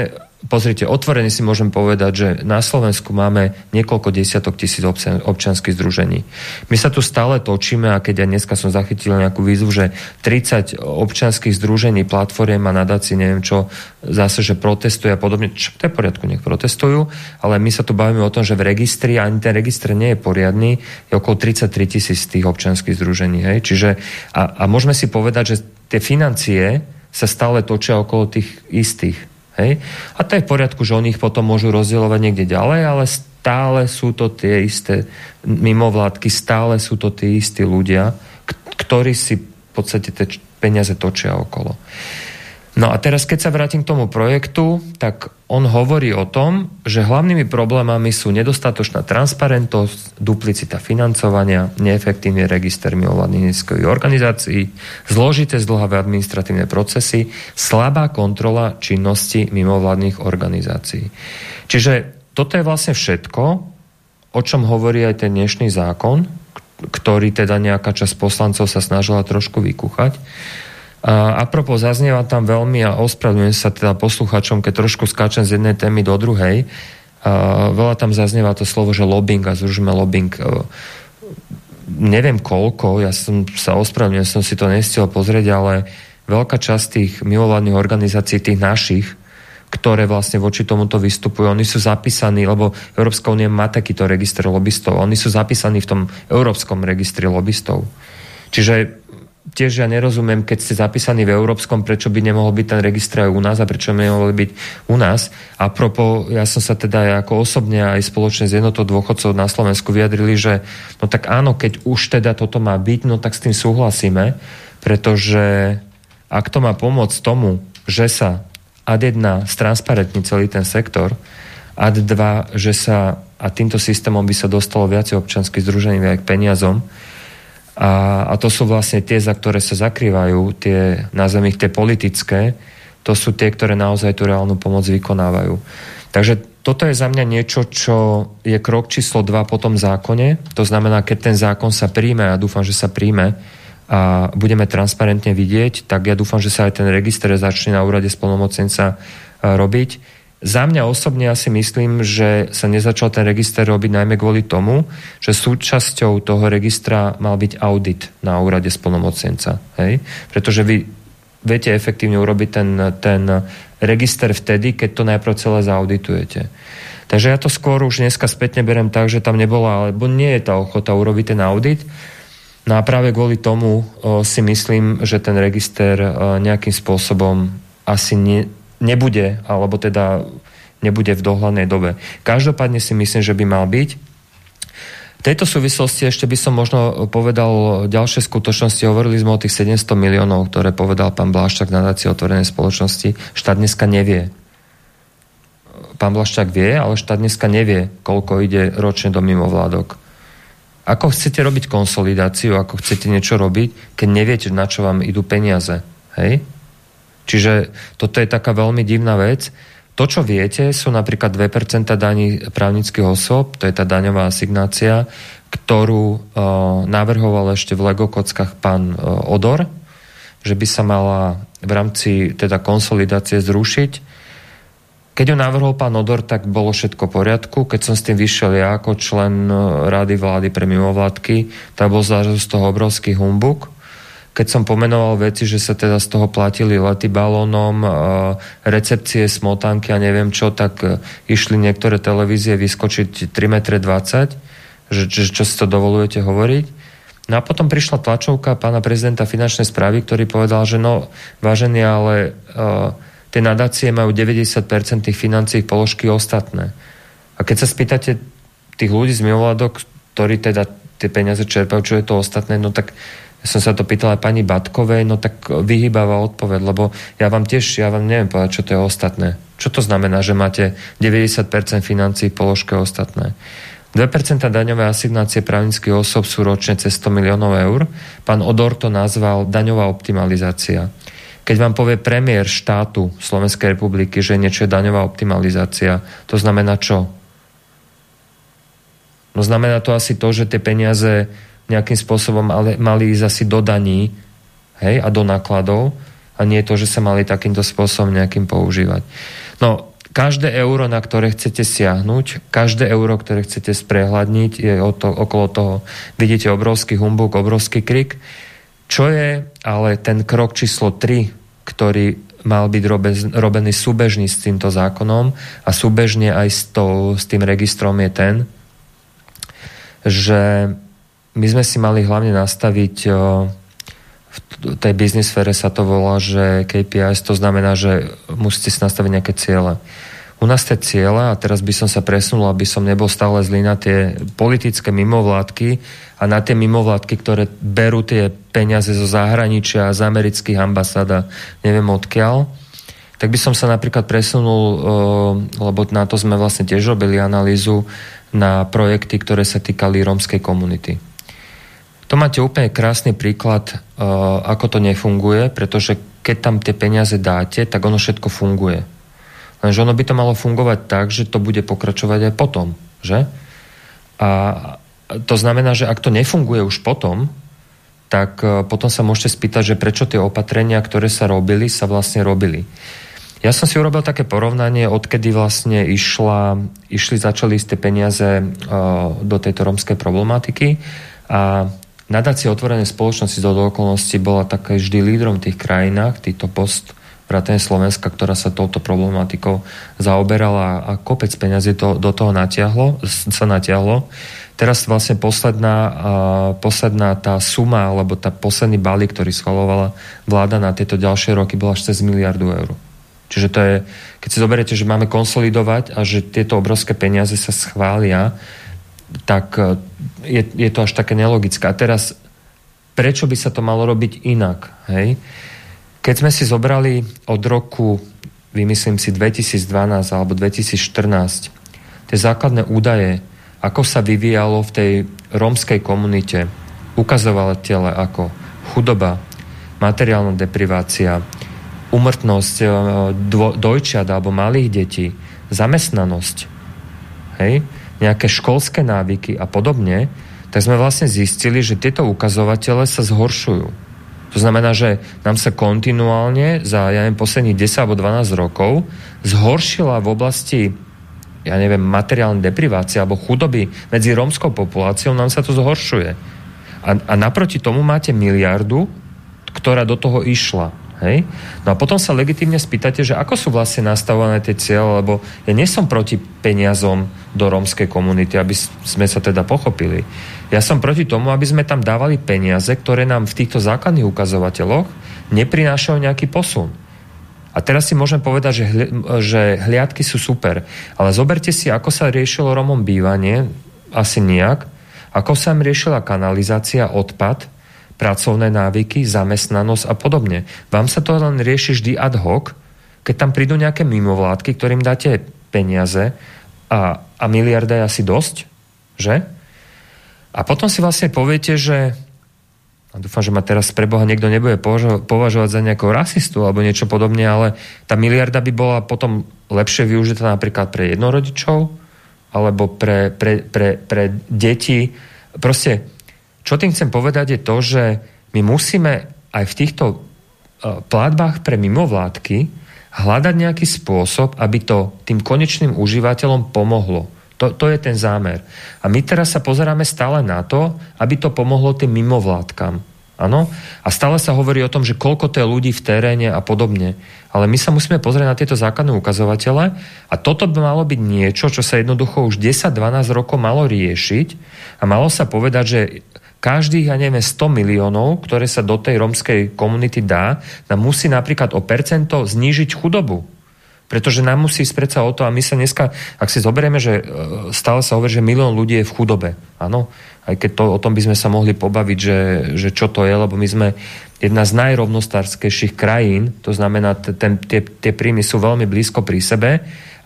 Speaker 2: pozrite, otvorene si môžem povedať, že na Slovensku máme niekoľko desiatok tisíc občanských združení. My sa tu stále točíme a keď ja dneska som zachytil nejakú výzvu, že 30 občanských združení, platformiem a nadácií, neviem čo, zase, že protestuje a podobne, čo to je poriadku, nech protestujú, ale my sa tu bavíme o tom, že v registri, ani ten registr nie je poriadny, je okolo 33 tisíc tých občanských združení. Hej? Čiže, a, a môžeme si povedať, že tie financie sa stále točia okolo tých istých. Hej? A to je v poriadku, že oni ich potom môžu rozdielovať niekde ďalej, ale stále sú to tie isté mimovládky, stále sú to tí istí ľudia, ktorí si v podstate tie peniaze točia okolo. No a teraz, keď sa vrátim k tomu projektu, tak on hovorí o tom, že hlavnými problémami sú nedostatočná transparentnosť, duplicita financovania, neefektívny register mimovládnych organizácií, zložité zdlhavé administratívne procesy, slabá kontrola činnosti mimovládnych organizácií. Čiže toto je vlastne všetko, o čom hovorí aj ten dnešný zákon, ktorý teda nejaká časť poslancov sa snažila trošku vykúchať. A propos, zaznieva tam veľmi a ospravedlňujem sa teda posluchačom, keď trošku skáčem z jednej témy do druhej. A veľa tam zaznieva to slovo, že lobbying a zružíme lobbying. Neviem koľko, ja som sa ospravedlňujem, som si to nestiel pozrieť, ale veľká časť tých mimovládnych organizácií, tých našich, ktoré vlastne voči tomuto vystupujú. Oni sú zapísaní, lebo Európska únia má takýto register lobbystov. Oni sú zapísaní v tom Európskom registri lobbystov. Čiže tiež ja nerozumiem, keď ste zapísaní v Európskom, prečo by nemohol byť ten register aj u nás a prečo by nemohol byť u nás. A propo, ja som sa teda ako osobne aj spoločne s jednotou dôchodcov na Slovensku vyjadrili, že no tak áno, keď už teda toto má byť, no tak s tým súhlasíme, pretože ak to má pomôcť tomu, že sa ad 1 stransparentní celý ten sektor, ad 2, že sa a týmto systémom by sa dostalo viacej občanských združení aj k peniazom, a, a to sú vlastne tie, za ktoré sa zakrývajú, tie, nazvem ich tie politické, to sú tie, ktoré naozaj tú reálnu pomoc vykonávajú. Takže toto je za mňa niečo, čo je krok číslo 2 po tom zákone. To znamená, keď ten zákon sa príjme, a dúfam, že sa príjme, a budeme transparentne vidieť, tak ja dúfam, že sa aj ten register začne na úrade spolnomocenca robiť za mňa osobne ja myslím, že sa nezačal ten register robiť najmä kvôli tomu, že súčasťou toho registra mal byť audit na úrade spolnomocenca. Hej? Pretože vy viete efektívne urobiť ten, ten register vtedy, keď to najprv celé zauditujete. Takže ja to skôr už dneska spätne berem tak, že tam nebola, alebo nie je tá ochota urobiť ten audit. No a práve kvôli tomu o, si myslím, že ten register o, nejakým spôsobom asi nie, nebude, alebo teda nebude v dohľadnej dobe. Každopádne si myslím, že by mal byť. V tejto súvislosti ešte by som možno povedal ďalšie skutočnosti. Hovorili sme o tých 700 miliónov, ktoré povedal pán Bláščak na nadácii otvorenej spoločnosti. Štát dneska nevie. Pán Bláščak vie, ale štát dneska nevie, koľko ide ročne do mimovládok. Ako chcete robiť konsolidáciu, ako chcete niečo robiť, keď neviete, na čo vám idú peniaze. Hej? Čiže toto je taká veľmi divná vec. To, čo viete, sú napríklad 2% daní právnických osôb, to je tá daňová asignácia, ktorú uh, navrhoval ešte v Lego pán uh, Odor, že by sa mala v rámci teda konsolidácie zrušiť. Keď ho navrhol pán Odor, tak bolo všetko v poriadku. Keď som s tým vyšiel ja ako člen Rady vlády pre mimovládky, tak bol z toho obrovský humbuk keď som pomenoval veci, že sa teda z toho platili lety balónom, recepcie, smotanky a neviem čo, tak e, išli niektoré televízie vyskočiť 3,20 m, že, že čo si to dovolujete hovoriť. No a potom prišla tlačovka pána prezidenta finančnej správy, ktorý povedal, že no, vážený, ale uh, tie nadácie majú 90% tých financí položky ostatné. A keď sa spýtate tých ľudí z mimovládok, ktorí teda tie peniaze čerpajú, čo je to ostatné, no tak ja som sa to pýtal aj pani Batkovej, no tak vyhýbava odpoveď, lebo ja vám tiež, ja vám neviem povedať, čo to je ostatné. Čo to znamená, že máte 90% financí v položke ostatné? 2% daňové asignácie právnických osob sú ročne cez 100 miliónov eur. Pán Odor to nazval daňová optimalizácia. Keď vám povie premiér štátu Slovenskej republiky, že niečo je daňová optimalizácia, to znamená čo? No znamená to asi to, že tie peniaze nejakým spôsobom ale mali ísť asi do daní hej, a do nákladov a nie to, že sa mali takýmto spôsobom nejakým používať. No, každé euro, na ktoré chcete siahnuť, každé euro, ktoré chcete sprehľadniť, je o to, okolo toho, vidíte obrovský humbuk, obrovský krik. Čo je ale ten krok číslo 3, ktorý mal byť robený súbežný s týmto zákonom a súbežne aj s, to, s tým registrom je ten, že my sme si mali hlavne nastaviť v tej biznis sfére sa to volá, že KPIs to znamená, že musíte si nastaviť nejaké ciele. U nás tie ciele, a teraz by som sa presunul, aby som nebol stále zlý na tie politické mimovládky a na tie mimovládky, ktoré berú tie peniaze zo zahraničia, z amerických ambasád neviem odkiaľ, tak by som sa napríklad presunul, lebo na to sme vlastne tiež robili analýzu na projekty, ktoré sa týkali rómskej komunity. To máte úplne krásny príklad, uh, ako to nefunguje, pretože keď tam tie peniaze dáte, tak ono všetko funguje. Lenže ono by to malo fungovať tak, že to bude pokračovať aj potom. Že? A to znamená, že ak to nefunguje už potom, tak uh, potom sa môžete spýtať, že prečo tie opatrenia, ktoré sa robili, sa vlastne robili. Ja som si urobil také porovnanie, odkedy vlastne išla, išli, začali isté peniaze uh, do tejto romskej problematiky a Nadácia otvorenej spoločnosti do okolností bola také vždy lídrom v tých krajinách, týchto post vrátane Slovenska, ktorá sa touto problematikou zaoberala a kopec peňazí to, do toho natiahlo, sa natiahlo. Teraz vlastne posledná, uh, posledná tá suma, alebo tá posledný balík, ktorý schvalovala vláda na tieto ďalšie roky, bola až cez miliardu eur. Čiže to je, keď si zoberiete, že máme konsolidovať a že tieto obrovské peniaze sa schvália, tak e, je, je to až také nelogické. A teraz, prečo by sa to malo robiť inak? Hej? Keď sme si zobrali od roku, vymyslím si 2012 alebo 2014, tie základné údaje, ako sa vyvíjalo v tej rómskej komunite, ukazovateľe ako chudoba, materiálna deprivácia, umrtnosť e, dojčiat alebo malých detí, zamestnanosť, hej? Nejaké školské návyky a podobne, tak sme vlastne zistili, že tieto ukazovatele sa zhoršujú. To znamená, že nám sa kontinuálne za, ja neviem, posledných 10 alebo 12 rokov zhoršila v oblasti ja neviem, materiálnej deprivácie alebo chudoby medzi rómskou populáciou, nám sa to zhoršuje. A, a naproti tomu máte miliardu, ktorá do toho išla. Hej? No a potom sa legitimne spýtate, že ako sú vlastne nastavované tie cieľe, lebo ja nie som proti peniazom do rómskej komunity, aby sme sa teda pochopili. Ja som proti tomu, aby sme tam dávali peniaze, ktoré nám v týchto základných ukazovateľoch neprinášajú nejaký posun. A teraz si môžem povedať, že, hli, že hliadky sú super, ale zoberte si, ako sa riešilo Romom bývanie, asi nejak, ako sa im riešila kanalizácia, odpad, pracovné návyky, zamestnanosť a podobne. Vám sa to len rieši vždy ad hoc, keď tam prídu nejaké mimovládky, ktorým dáte peniaze a, a miliarda je asi dosť, že? A potom si vlastne poviete, že a dúfam, že ma teraz pre Boha niekto nebude považovať za nejakého rasistu alebo niečo podobne, ale tá miliarda by bola potom lepšie využitá napríklad pre jednorodičov alebo pre, pre, pre, pre deti. Proste čo tým chcem povedať je to, že my musíme aj v týchto e, platbách pre mimovládky hľadať nejaký spôsob, aby to tým konečným užívateľom pomohlo. To, to je ten zámer. A my teraz sa pozeráme stále na to, aby to pomohlo tým mimovládkam. Áno? A stále sa hovorí o tom, že koľko to je ľudí v teréne a podobne. Ale my sa musíme pozrieť na tieto základné ukazovatele a toto by malo byť niečo, čo sa jednoducho už 10-12 rokov malo riešiť a malo sa povedať, že každých, ja neviem, 100 miliónov, ktoré sa do tej romskej komunity dá, nám musí napríklad o percento znížiť chudobu. Pretože nám musí ísť predsa o to, a my sa dneska, ak si zoberieme, že e, stále sa hovorí, že milión ľudí je v chudobe. Áno, aj keď to, o tom by sme sa mohli pobaviť, že, že čo to je, lebo my sme jedna z najrovnostárskejších krajín, to znamená, ten, tie, tie príjmy sú veľmi blízko pri sebe,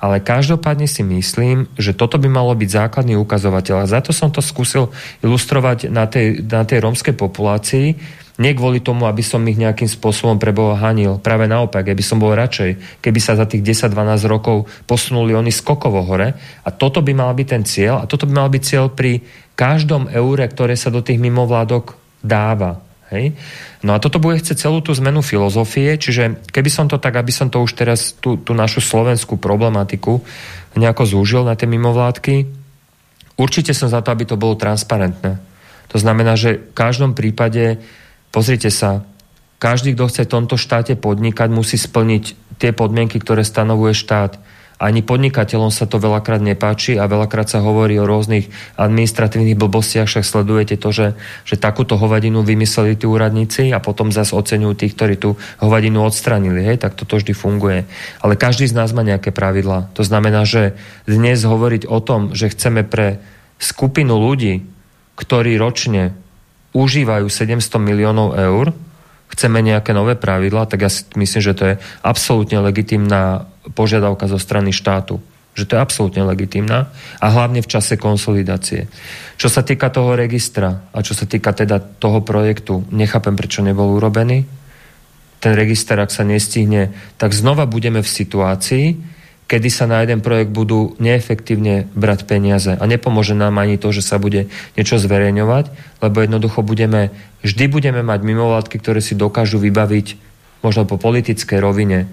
Speaker 2: ale každopádne si myslím, že toto by malo byť základný ukazovateľ. A za to som to skúsil ilustrovať na tej, na tej rómskej populácii, nie kvôli tomu, aby som ich nejakým spôsobom pre Boha hanil. Práve naopak, aby som bol radšej, keby sa za tých 10-12 rokov posunuli oni skokovo hore. A toto by mal byť ten cieľ. A toto by mal byť cieľ pri každom eure, ktoré sa do tých mimovládok dáva. Hej? No a toto bude chcieť celú tú zmenu filozofie, čiže keby som to tak, aby som to už teraz tú, tú našu slovenskú problematiku nejako zúžil na tie mimovládky, určite som za to, aby to bolo transparentné. To znamená, že v každom prípade, pozrite sa, každý, kto chce v tomto štáte podnikať, musí splniť tie podmienky, ktoré stanovuje štát ani podnikateľom sa to veľakrát nepáči a veľakrát sa hovorí o rôznych administratívnych blbostiach, však sledujete to, že, že takúto hovadinu vymysleli tí úradníci a potom zase oceňujú tých, ktorí tú hovadinu odstranili. Hej, tak toto vždy funguje. Ale každý z nás má nejaké pravidlá. To znamená, že dnes hovoriť o tom, že chceme pre skupinu ľudí, ktorí ročne užívajú 700 miliónov eur, chceme nejaké nové pravidlá, tak ja si myslím, že to je absolútne legitimná požiadavka zo strany štátu. Že to je absolútne legitimná a hlavne v čase konsolidácie. Čo sa týka toho registra a čo sa týka teda toho projektu, nechápem, prečo nebol urobený. Ten register, ak sa nestihne, tak znova budeme v situácii, kedy sa na jeden projekt budú neefektívne brať peniaze. A nepomôže nám ani to, že sa bude niečo zverejňovať, lebo jednoducho budeme, vždy budeme mať mimovládky, ktoré si dokážu vybaviť možno po politickej rovine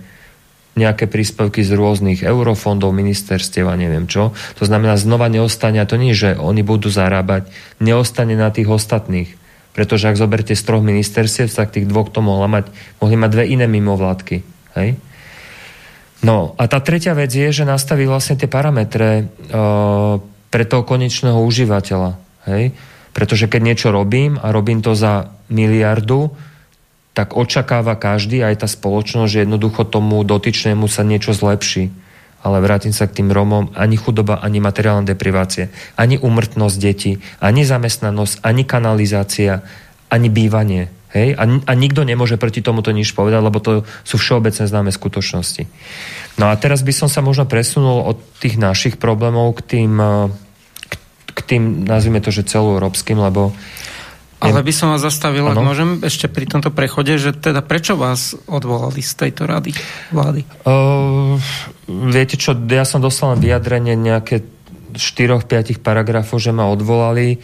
Speaker 2: nejaké príspevky z rôznych eurofondov, ministerstiev a neviem čo. To znamená, znova neostane, a to nie, že oni budú zarábať, neostane na tých ostatných. Pretože ak zoberte z troch ministerstiev, tak tých dvoch to mohla mať, mohli mať dve iné mimovládky. Hej? No a tá tretia vec je, že nastaví vlastne tie parametre uh, pre toho konečného užívateľa. Hej? Pretože keď niečo robím a robím to za miliardu, tak očakáva každý, aj tá spoločnosť, že jednoducho tomu dotyčnému sa niečo zlepší. Ale vrátim sa k tým Romom, ani chudoba, ani materiálna deprivácie, ani umrtnosť detí, ani zamestnanosť, ani kanalizácia, ani bývanie. Hej? A, a nikto nemôže proti tomuto nič povedať, lebo to sú všeobecne známe skutočnosti. No a teraz by som sa možno presunul od tých našich problémov k tým, k, k tým nazvime to, že celoeurópskym, lebo
Speaker 1: ale by som vás zastavil, ak môžem ešte pri tomto prechode, že teda prečo vás odvolali z tejto rady vlády?
Speaker 2: Uh, viete čo, ja som dostal vyjadrenie nejaké 4-5 paragrafov, že ma odvolali.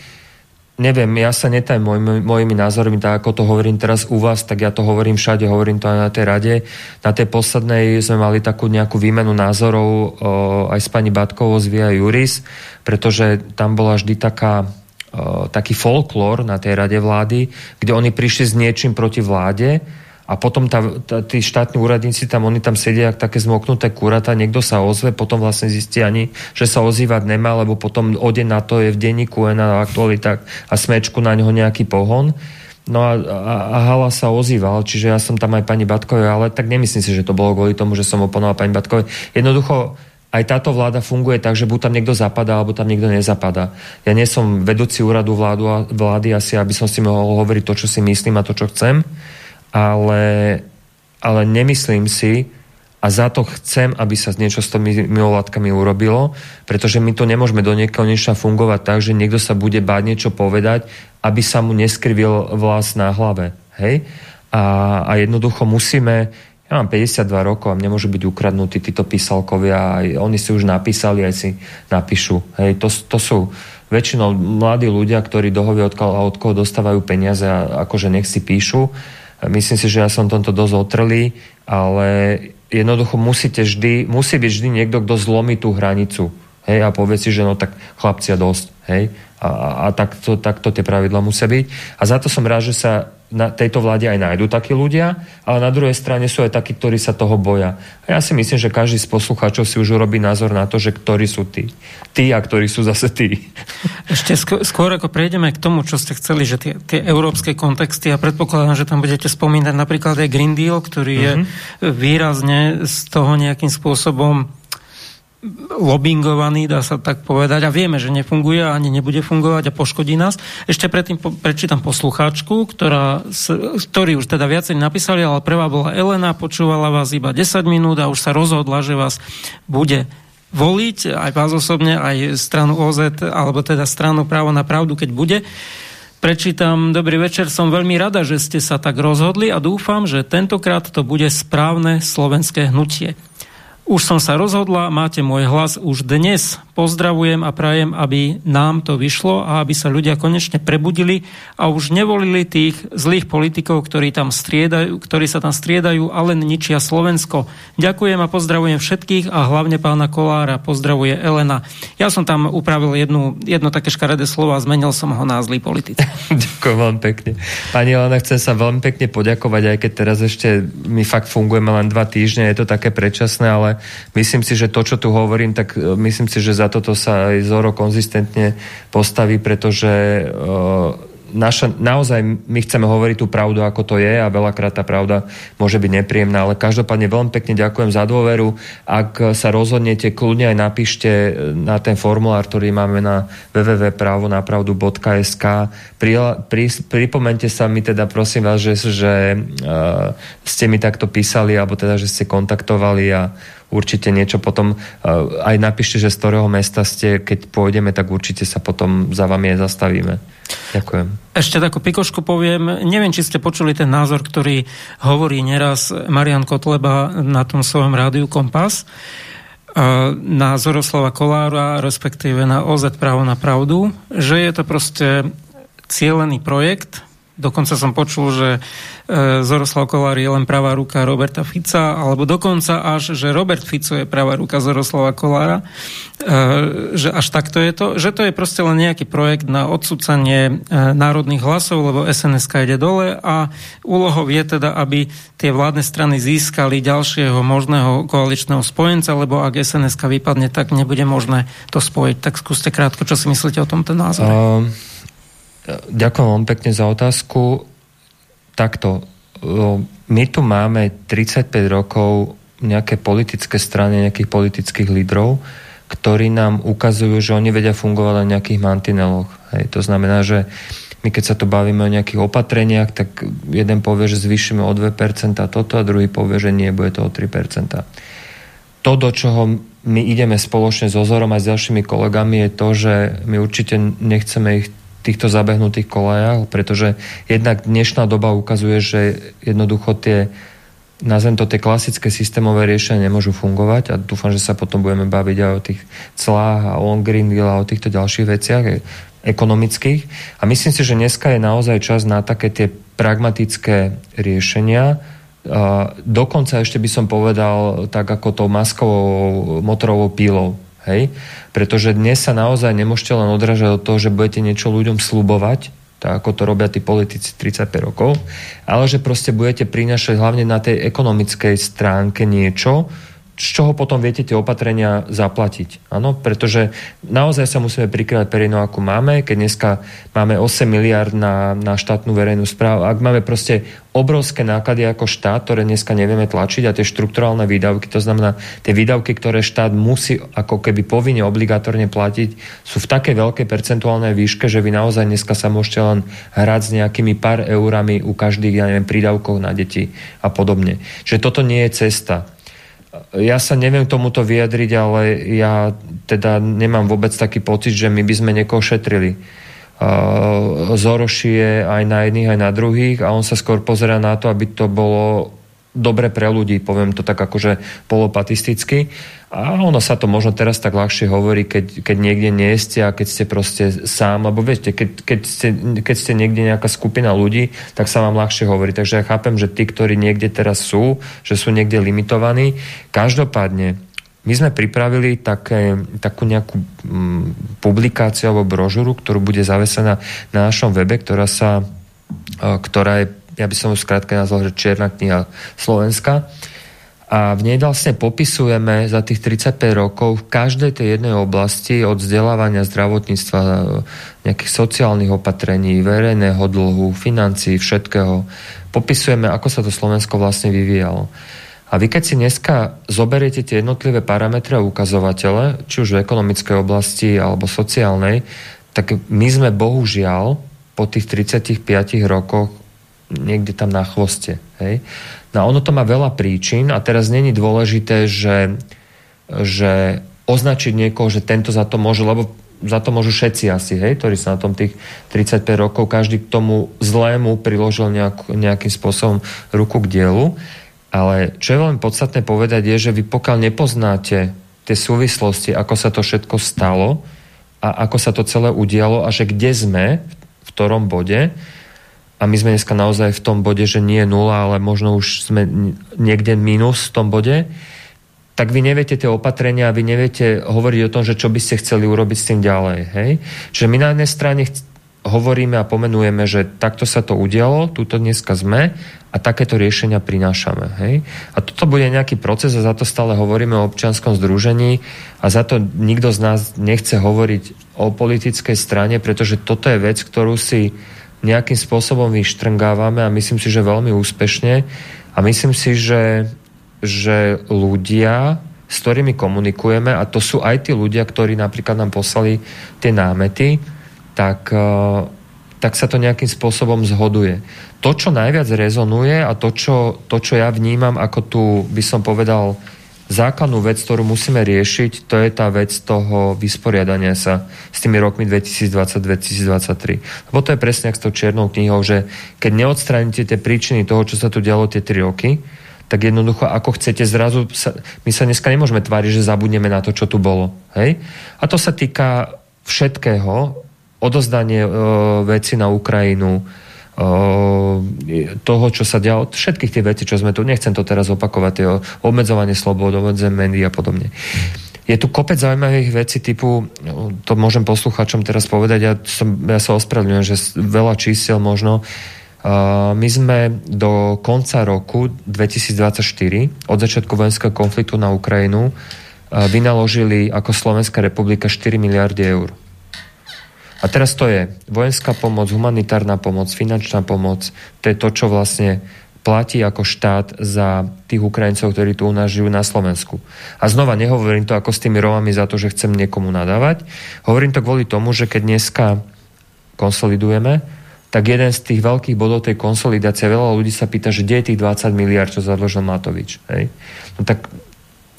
Speaker 2: Neviem, ja sa netajím mojimi, mojimi názormi, tak ako to hovorím teraz u vás, tak ja to hovorím všade, hovorím to aj na tej rade. Na tej poslednej sme mali takú nejakú výmenu názorov uh, aj s pani Batkovou z Via Juris, pretože tam bola vždy taká taký folklór na tej rade vlády, kde oni prišli s niečím proti vláde a potom tá, tá, tí štátni úradníci tam, oni tam sedia ako také zmoknuté kurata, niekto sa ozve, potom vlastne zistí ani, že sa ozývať nemá, lebo potom o na to je v denníku, na aktualitách a smečku na ňo nejaký pohon. No a, a, a Hala sa ozýval, čiže ja som tam aj pani Batkovej, ale tak nemyslím si, že to bolo kvôli tomu, že som oponoval pani Batkovej. Jednoducho aj táto vláda funguje tak, že buď tam niekto zapadá, alebo tam niekto nezapadá. Ja nie som vedúci úradu vládu a vlády asi, aby som si mohol hovoriť to, čo si myslím a to, čo chcem, ale, ale nemyslím si, a za to chcem, aby sa niečo s tými mimovládkami urobilo, pretože my to nemôžeme do nekonečna fungovať tak, že niekto sa bude báť niečo povedať, aby sa mu neskrivil vlas na hlave. Hej? A, a jednoducho musíme ja mám 52 rokov a nemôžu byť ukradnutí títo písalkovia. Aj oni si už napísali, aj si napíšu. Hej, to, to sú väčšinou mladí ľudia, ktorí dohovie od, od koho dostávajú peniaze a akože nech si píšu. Myslím si, že ja som tomto dosť otrlý, ale jednoducho musíte vždy, musí byť vždy niekto, kto zlomí tú hranicu. Hej, a povie si, že no tak chlapci a dosť. Hej, a, a, a takto, takto tie pravidla musia byť. A za to som rád, že sa na tejto vláde aj nájdú takí ľudia, ale na druhej strane sú aj takí, ktorí sa toho boja. A ja si myslím, že každý z poslucháčov si už urobí názor na to, že ktorí sú tí. Tí a ktorí sú zase tí.
Speaker 1: Ešte skôr, skôr ako prejdeme k tomu, čo ste chceli, že tie, tie európske kontexty, a ja predpokladám, že tam budete spomínať napríklad aj Green Deal, ktorý je mm-hmm. výrazne z toho nejakým spôsobom lobbyingovaný, dá sa tak povedať, a vieme, že nefunguje a ani nebude fungovať a poškodí nás. Ešte predtým po, prečítam poslucháčku, ktorá, ktorí už teda viacej napísali, ale prvá bola Elena, počúvala vás iba 10 minút a už sa rozhodla, že vás bude voliť, aj vás osobne, aj stranu OZ, alebo teda stranu právo na pravdu, keď bude. Prečítam, dobrý večer, som veľmi rada, že ste sa tak rozhodli a dúfam, že tentokrát to bude správne slovenské hnutie. Už som sa rozhodla, máte môj hlas už dnes. Pozdravujem a prajem, aby nám to vyšlo a aby sa ľudia konečne prebudili a už nevolili tých zlých politikov, ktorí, tam striedajú, ktorí sa tam striedajú a len ničia Slovensko. Ďakujem a pozdravujem všetkých a hlavne pána Kolára. Pozdravuje Elena. Ja som tam upravil jednu, jedno také škaredé slovo a zmenil som ho na zlý politik.
Speaker 2: Ďakujem veľmi pekne. Pani Elena, chcem sa veľmi pekne poďakovať, aj keď teraz ešte my fakt fungujeme len dva týždne, je to také predčasné, ale myslím si, že to, čo tu hovorím, tak e, myslím si, že za toto sa aj Zoro konzistentne postaví, pretože uh, naša, naozaj my chceme hovoriť tú pravdu, ako to je a veľakrát tá pravda môže byť nepríjemná, ale každopádne veľmi pekne ďakujem za dôveru. Ak sa rozhodnete, kľudne aj napíšte na ten formulár, ktorý máme na www.pravonapravdu.sk pri, pri, pripomente sa mi teda prosím vás, že, že uh, ste mi takto písali alebo teda, že ste kontaktovali a určite niečo potom, uh, aj napíšte, že z ktorého mesta ste, keď pôjdeme, tak určite sa potom za vami aj zastavíme. Ďakujem.
Speaker 1: Ešte takú pikošku poviem. Neviem, či ste počuli ten názor, ktorý hovorí neraz Marian Kotleba na tom svojom rádiu Kompas uh, na Zoroslava Kolára, respektíve na OZ Právo na pravdu, že je to proste cieľený projekt, Dokonca som počul, že e, Zoroslav Kolár je len pravá ruka Roberta Fica, alebo dokonca až, že Robert Fico je pravá ruka Zoroslava Kolára, e, že až takto je to, že to je proste len nejaký projekt na odsúcanie e, národných hlasov, lebo SNSK ide dole a úlohou je teda, aby tie vládne strany získali ďalšieho možného koaličného spojenca, lebo ak SNSK vypadne, tak nebude možné to spojiť. Tak skúste krátko, čo si myslíte o tomto názore. Um...
Speaker 2: Ďakujem vám pekne za otázku. Takto, my tu máme 35 rokov nejaké politické strany, nejakých politických lídrov, ktorí nám ukazujú, že oni vedia fungovať v nejakých mantineloch. Hej. To znamená, že my keď sa tu bavíme o nejakých opatreniach, tak jeden povie, že zvýšime o 2% toto a druhý povie, že nie, bude to o 3%. To, do čoho my ideme spoločne s Ozorom a s ďalšími kolegami, je to, že my určite nechceme ich týchto zabehnutých kolejach, pretože jednak dnešná doba ukazuje, že jednoducho tie nazvem to tie klasické systémové riešenia nemôžu fungovať a dúfam, že sa potom budeme baviť aj o tých clách a o Green Deal a o týchto ďalších veciach e, ekonomických. A myslím si, že dneska je naozaj čas na také tie pragmatické riešenia. Dokonca ešte by som povedal tak ako tou maskovou motorovou pílou. Hej? Pretože dnes sa naozaj nemôžete len odražať od toho, že budete niečo ľuďom slubovať, tak ako to robia tí politici 35 rokov, ale že proste budete prinašať hlavne na tej ekonomickej stránke niečo, z čoho potom viete tie opatrenia zaplatiť. Áno, pretože naozaj sa musíme prikryvať perinou, ako máme, keď dneska máme 8 miliard na, na štátnu verejnú správu, ak máme proste obrovské náklady ako štát, ktoré dneska nevieme tlačiť a tie štrukturálne výdavky, to znamená tie výdavky, ktoré štát musí ako keby povinne obligatórne platiť, sú v takej veľkej percentuálnej výške, že vy naozaj dneska sa môžete len hrať s nejakými pár eurami u každých, ja neviem, prídavkov na deti a podobne. Čiže toto nie je cesta ja sa neviem tomuto vyjadriť, ale ja teda nemám vôbec taký pocit, že my by sme niekoho šetrili. Uh, Zoroši je aj na jedných, aj na druhých a on sa skôr pozera na to, aby to bolo dobre pre ľudí, poviem to tak akože polopatisticky. A ono sa to možno teraz tak ľahšie hovorí, keď, keď niekde nie ste a keď ste proste sám, lebo viete, keď, keď, ste, keď ste niekde nejaká skupina ľudí, tak sa vám ľahšie hovorí. Takže ja chápem, že tí, ktorí niekde teraz sú, že sú niekde limitovaní. Každopádne, my sme pripravili také, takú nejakú m, mm, publikáciu alebo brožúru, ktorú bude zavesená na našom webe, ktorá sa ktorá je, ja by som ju skrátka nazval, že Čierna kniha Slovenska a v nej vlastne popisujeme za tých 35 rokov v každej tej jednej oblasti od vzdelávania zdravotníctva, nejakých sociálnych opatrení, verejného dlhu, financií, všetkého. Popisujeme, ako sa to Slovensko vlastne vyvíjalo. A vy keď si dneska zoberiete tie jednotlivé parametre a ukazovatele, či už v ekonomickej oblasti alebo sociálnej, tak my sme bohužiaľ po tých 35 rokoch niekde tam na chvoste. Hej? No a ono to má veľa príčin a teraz není dôležité, že, že označiť niekoho, že tento za to môže, lebo za to môžu všetci asi, hej, ktorí sa na tom tých 35 rokov, každý k tomu zlému priložil nejak, nejakým spôsobom ruku k dielu. Ale čo je veľmi podstatné povedať je, že vy pokiaľ nepoznáte tie súvislosti, ako sa to všetko stalo a ako sa to celé udialo a že kde sme, v ktorom bode. A my sme dneska naozaj v tom bode, že nie je nula, ale možno už sme niekde minus v tom bode tak vy neviete tie opatrenia vy neviete hovoriť o tom, že čo by ste chceli urobiť s tým ďalej. Hej? Čiže my na jednej strane hovoríme a pomenujeme, že takto sa to udialo, túto dneska sme a takéto riešenia prinášame. Hej? A toto bude nejaký proces a za to stále hovoríme o občianskom združení a za to nikto z nás nechce hovoriť o politickej strane, pretože toto je vec, ktorú si nejakým spôsobom vyštrngávame a myslím si, že veľmi úspešne a myslím si, že že ľudia, s ktorými komunikujeme, a to sú aj tí ľudia, ktorí napríklad nám poslali tie námety, tak, e, tak sa to nejakým spôsobom zhoduje. To, čo najviac rezonuje a to čo, to, čo ja vnímam ako tu, by som povedal, základnú vec, ktorú musíme riešiť, to je tá vec toho vysporiadania sa s tými rokmi 2020-2023. Lebo to je presne ak s tou čiernou knihou, že keď neodstránite tie príčiny toho, čo sa tu dialo tie tri roky, tak jednoducho ako chcete zrazu, sa, my sa dneska nemôžeme tváriť, že zabudneme na to, čo tu bolo. Hej? A to sa týka všetkého, odozdanie e, veci na Ukrajinu, toho, čo sa dialo, všetkých tých vecí, čo sme tu, nechcem to teraz opakovať, tie obmedzovanie slobod, obmedzenie médií a podobne. Je tu kopec zaujímavých vecí typu, to môžem posluchačom teraz povedať, ja, som, ja sa ospravedlňujem, že veľa čísiel možno, my sme do konca roku 2024, od začiatku vojenského konfliktu na Ukrajinu, vynaložili ako Slovenská republika 4 miliardy eur. A teraz to je vojenská pomoc, humanitárna pomoc, finančná pomoc. To je to, čo vlastne platí ako štát za tých Ukrajincov, ktorí tu u nás žijú na Slovensku. A znova nehovorím to ako s tými Romami za to, že chcem niekomu nadávať. Hovorím to kvôli tomu, že keď dneska konsolidujeme, tak jeden z tých veľkých bodov tej konsolidácie, veľa ľudí sa pýta, že kde je tých 20 miliard, čo zadlžil Matovič. Hej? No tak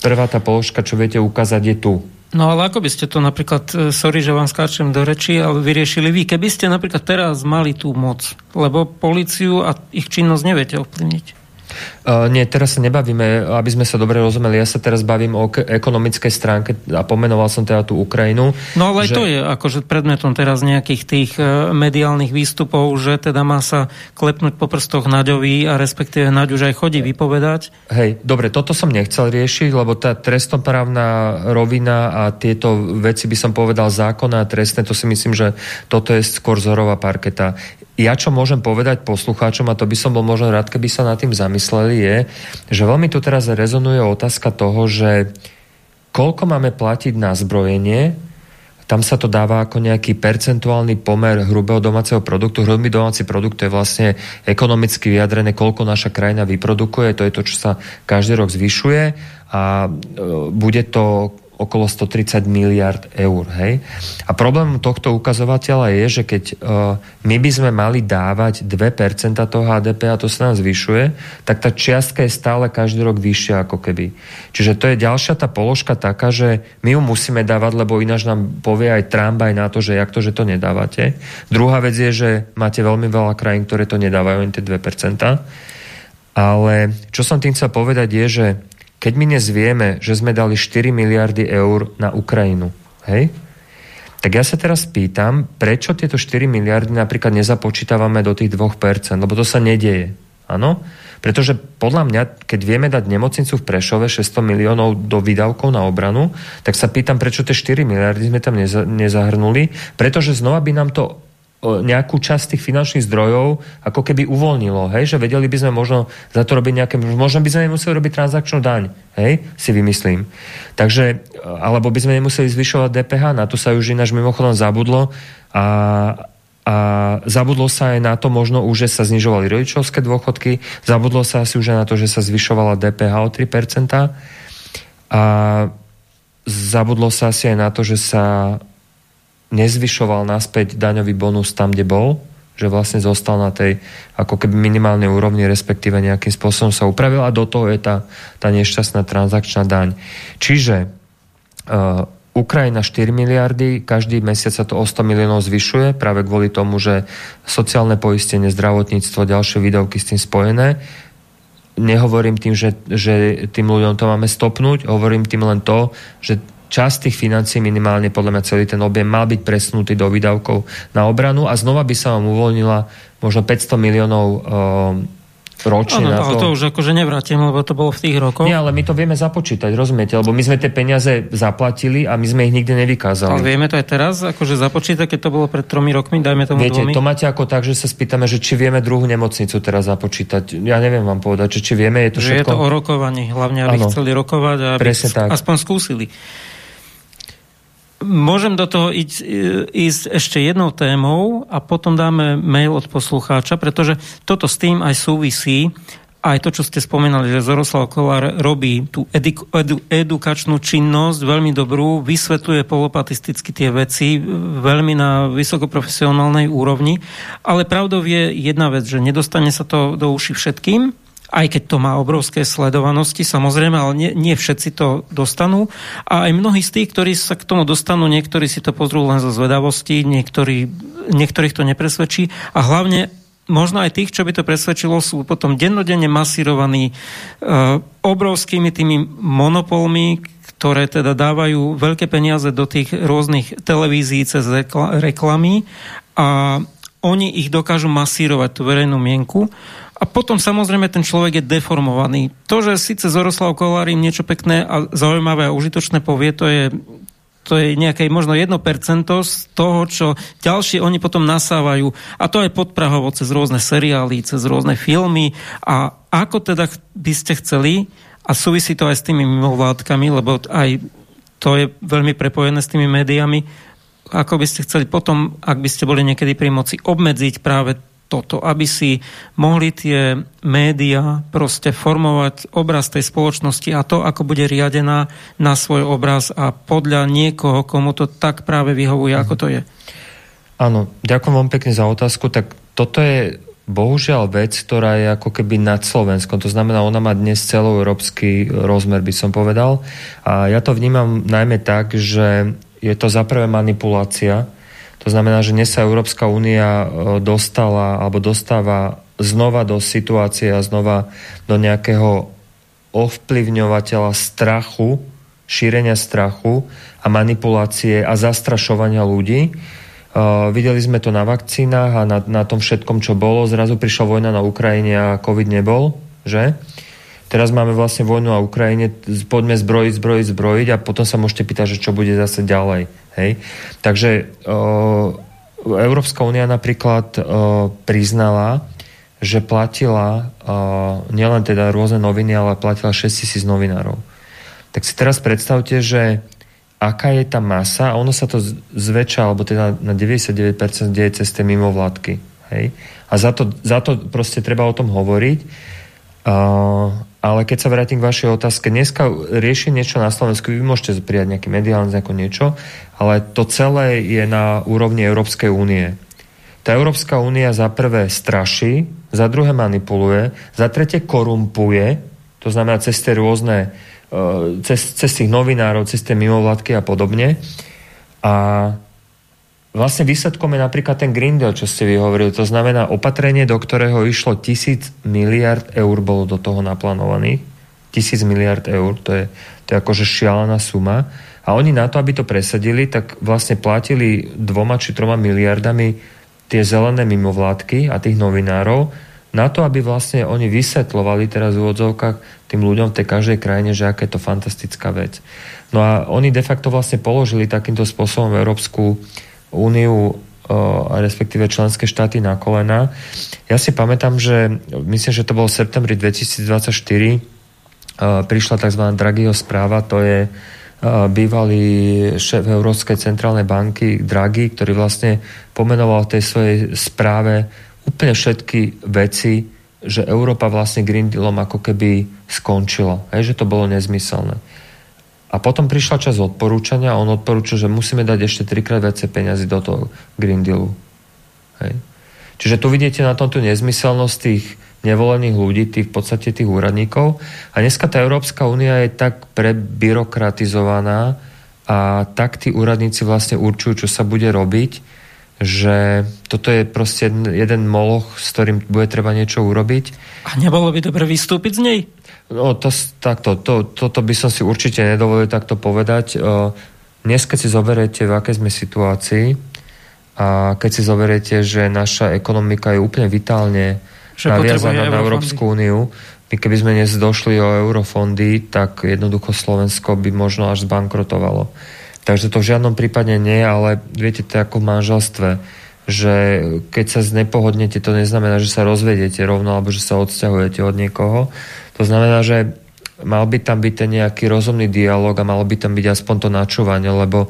Speaker 2: prvá tá položka, čo viete ukázať, je tu.
Speaker 1: No ale ako by ste to napríklad, e, sorry, že vám skáčem do reči, ale vyriešili vy, keby ste napríklad teraz mali tú moc, lebo policiu a ich činnosť neviete ovplyvniť.
Speaker 2: Uh, nie, teraz sa nebavíme, aby sme sa dobre rozumeli, ja sa teraz bavím o ekonomickej stránke a pomenoval som teda tú Ukrajinu.
Speaker 1: No ale že... to je akože predmetom teraz nejakých tých uh, mediálnych výstupov, že teda má sa klepnúť po prstoch Naďovi a respektíve Naď už aj chodí vypovedať.
Speaker 2: Hej, dobre, toto som nechcel riešiť, lebo tá trestoprávna rovina a tieto veci by som povedal zákona a trestné, to si myslím, že toto je skôr zorová parketa ja čo môžem povedať poslucháčom, a to by som bol možno rád, keby sa nad tým zamysleli, je, že veľmi tu teraz rezonuje otázka toho, že koľko máme platiť na zbrojenie, tam sa to dáva ako nejaký percentuálny pomer hrubého domáceho produktu. Hrubý domáci produkt je vlastne ekonomicky vyjadrené, koľko naša krajina vyprodukuje, to je to, čo sa každý rok zvyšuje. A e, bude to okolo 130 miliard eur. Hej? A problém tohto ukazovateľa je, že keď uh, my by sme mali dávať 2% toho HDP a to sa nám zvyšuje, tak tá čiastka je stále každý rok vyššia ako keby. Čiže to je ďalšia tá položka taká, že my ju musíme dávať, lebo ináč nám povie aj Trump aj na to, že jak to, že to nedávate. Druhá vec je, že máte veľmi veľa krajín, ktoré to nedávajú, len tie 2%. Ale čo som tým chcel povedať je, že keď my dnes vieme, že sme dali 4 miliardy eur na Ukrajinu, hej? Tak ja sa teraz pýtam, prečo tieto 4 miliardy napríklad nezapočítavame do tých 2%, lebo to sa nedieje. Áno? Pretože podľa mňa, keď vieme dať nemocnicu v Prešove 600 miliónov do výdavkov na obranu, tak sa pýtam, prečo tie 4 miliardy sme tam neza, nezahrnuli, pretože znova by nám to nejakú časť tých finančných zdrojov ako keby uvoľnilo, hej, že vedeli by sme možno za to robiť nejaké, možno by sme nemuseli robiť transakčnú daň, hej, si vymyslím. Takže, alebo by sme nemuseli zvyšovať DPH, na to sa už ináč mimochodom zabudlo. A, a zabudlo sa aj na to možno už, že sa znižovali rodičovské dôchodky, zabudlo sa asi už aj na to, že sa zvyšovala DPH o 3% a zabudlo sa asi aj na to, že sa nezvyšoval naspäť daňový bonus tam, kde bol, že vlastne zostal na tej ako keby minimálnej úrovni, respektíve nejakým spôsobom sa upravil a do toho je tá, tá nešťastná transakčná daň. Čiže uh, Ukrajina 4 miliardy, každý mesiac sa to o 100 miliónov zvyšuje, práve kvôli tomu, že sociálne poistenie, zdravotníctvo, ďalšie výdavky s tým spojené. nehovorím tým, že, že tým ľuďom to máme stopnúť, hovorím tým len to, že časť tých financí, minimálne podľa mňa celý ten objem, mal byť presunutý do výdavkov na obranu a znova by sa vám uvoľnila možno 500 miliónov uh, ročne ano, na
Speaker 1: to. To už akože nevrátim, lebo to bolo v tých rokoch.
Speaker 2: Nie, ale my to vieme započítať, rozumiete? Lebo my sme tie peniaze zaplatili a my sme ich nikdy nevykázali.
Speaker 1: Ale vieme to aj teraz, akože započítať, keď to bolo pred tromi rokmi, dajme tomu
Speaker 2: Viete,
Speaker 1: dvomi.
Speaker 2: to máte ako tak, že sa spýtame, že či vieme druhú nemocnicu teraz započítať. Ja neviem vám povedať, či, či vieme, je to
Speaker 1: že
Speaker 2: všetko...
Speaker 1: je to o rokovaní, hlavne aby ano. chceli rokovať a aby
Speaker 2: Presne tak.
Speaker 1: aspoň skúsili. Môžem do toho ísť, ísť ešte jednou témou a potom dáme mail od poslucháča, pretože toto s tým aj súvisí. Aj to, čo ste spomenali, že Zoroslav Kolár robí tú edu, edu, edukačnú činnosť veľmi dobrú, vysvetľuje polopatisticky tie veci veľmi na vysokoprofesionálnej úrovni, ale pravdou je jedna vec, že nedostane sa to do uši všetkým, aj keď to má obrovské sledovanosti, samozrejme, ale nie, nie všetci to dostanú. A aj mnohí z tých, ktorí sa k tomu dostanú, niektorí si to pozrú len zo zvedavosti, niektorí, niektorých to nepresvedčí a hlavne možno aj tých, čo by to presvedčilo, sú potom dennodenne masírovaní e, obrovskými tými monopolmi, ktoré teda dávajú veľké peniaze do tých rôznych televízií cez reklamy a oni ich dokážu masírovať, tú verejnú mienku a potom samozrejme ten človek je deformovaný. To, že síce Zoroslav Kolár im niečo pekné a zaujímavé a užitočné povie, to je to je nejaké možno 1% z toho, čo ďalšie oni potom nasávajú. A to aj podprahovo cez rôzne seriály, cez rôzne filmy. A ako teda by ste chceli, a súvisí to aj s tými mimovládkami, lebo aj to je veľmi prepojené s tými médiami, ako by ste chceli potom, ak by ste boli niekedy pri moci, obmedziť práve toto, aby si mohli tie médiá proste formovať obraz tej spoločnosti a to, ako bude riadená na svoj obraz a podľa niekoho, komu to tak práve vyhovuje, ako to je.
Speaker 2: Áno, ďakujem vám pekne za otázku. Tak toto je bohužiaľ vec, ktorá je ako keby nad Slovenskom. To znamená, ona má dnes celoeurópsky rozmer, by som povedal. A ja to vnímam najmä tak, že je to za prvé manipulácia, to znamená, že dnes sa Európska únia e, dostala alebo dostáva znova do situácie a znova do nejakého ovplyvňovateľa strachu, šírenia strachu a manipulácie a zastrašovania ľudí. Uh, videli sme to na vakcínach a na, na tom všetkom, čo bolo. Zrazu prišla vojna na Ukrajine a COVID nebol, že? Teraz máme vlastne vojnu na Ukrajine, poďme zbrojiť, zbrojiť, zbrojiť a potom sa môžete pýtať, že čo bude zase ďalej. Hej? Takže Európska únia napríklad priznala, že platila nielen teda rôzne noviny, ale platila 6 tisíc novinárov. Tak si teraz predstavte, že aká je tá masa, a ono sa to zväčša, alebo teda na 99% deje cez tie mimovládky. Hej? A za to, za to proste treba o tom hovoriť. Ale keď sa vrátim k vašej otázke, dneska rieši niečo na Slovensku, vy môžete prijať nejaký mediálny ako niečo, ale to celé je na úrovni Európskej únie. Tá Európska únia za prvé straší, za druhé manipuluje, za tretie korumpuje, to znamená cez tie rôzne, e, cez, cez tých novinárov, cez tie mimovládky a podobne. A Vlastne výsledkom je napríklad ten Green Deal, čo ste vyhovorili. To znamená opatrenie, do ktorého išlo tisíc miliard eur, bolo do toho naplánovaných. Tisíc miliard eur, to je, to je akože šialená suma. A oni na to, aby to presadili, tak vlastne platili dvoma či troma miliardami tie zelené mimovládky a tých novinárov na to, aby vlastne oni vysvetlovali teraz v úvodzovkách tým ľuďom v tej každej krajine, že aká je to fantastická vec. No a oni de facto vlastne položili takýmto spôsobom Európsku úniu a respektíve členské štáty na kolena. Ja si pamätám, že myslím, že to bolo v septembri 2024 prišla tzv. Draghiho správa, to je bývalý šéf Európskej centrálnej banky Draghi, ktorý vlastne pomenoval v tej svojej správe úplne všetky veci, že Európa vlastne Green Dealom ako keby skončila. Hej, že to bolo nezmyselné. A potom prišla čas odporúčania a on odporúčil, že musíme dať ešte trikrát viacej peniazy do toho Green Dealu. Hej. Čiže tu vidíte na tomto nezmyselnosť tých nevolených ľudí, tých v podstate tých úradníkov. A dneska tá Európska únia je tak prebyrokratizovaná a tak tí úradníci vlastne určujú, čo sa bude robiť, že toto je proste jeden moloch, s ktorým bude treba niečo urobiť.
Speaker 1: A nebolo by dobre vystúpiť z nej?
Speaker 2: No, to, takto, to, toto by som si určite nedovolil takto povedať. Dnes, keď si zoberiete, v akej sme situácii a keď si zoberiete, že naša ekonomika je úplne vitálne že naviazaná na Európsku úniu, my keby sme dnes došli o eurofondy, tak jednoducho Slovensko by možno až zbankrotovalo. Takže to v žiadnom prípade nie, ale viete, to je ako v manželstve, že keď sa znepohodnete, to neznamená, že sa rozvediete rovno, alebo že sa odsťahujete od niekoho. To znamená, že mal by tam byť ten nejaký rozumný dialog a malo by tam byť aspoň to načúvanie, lebo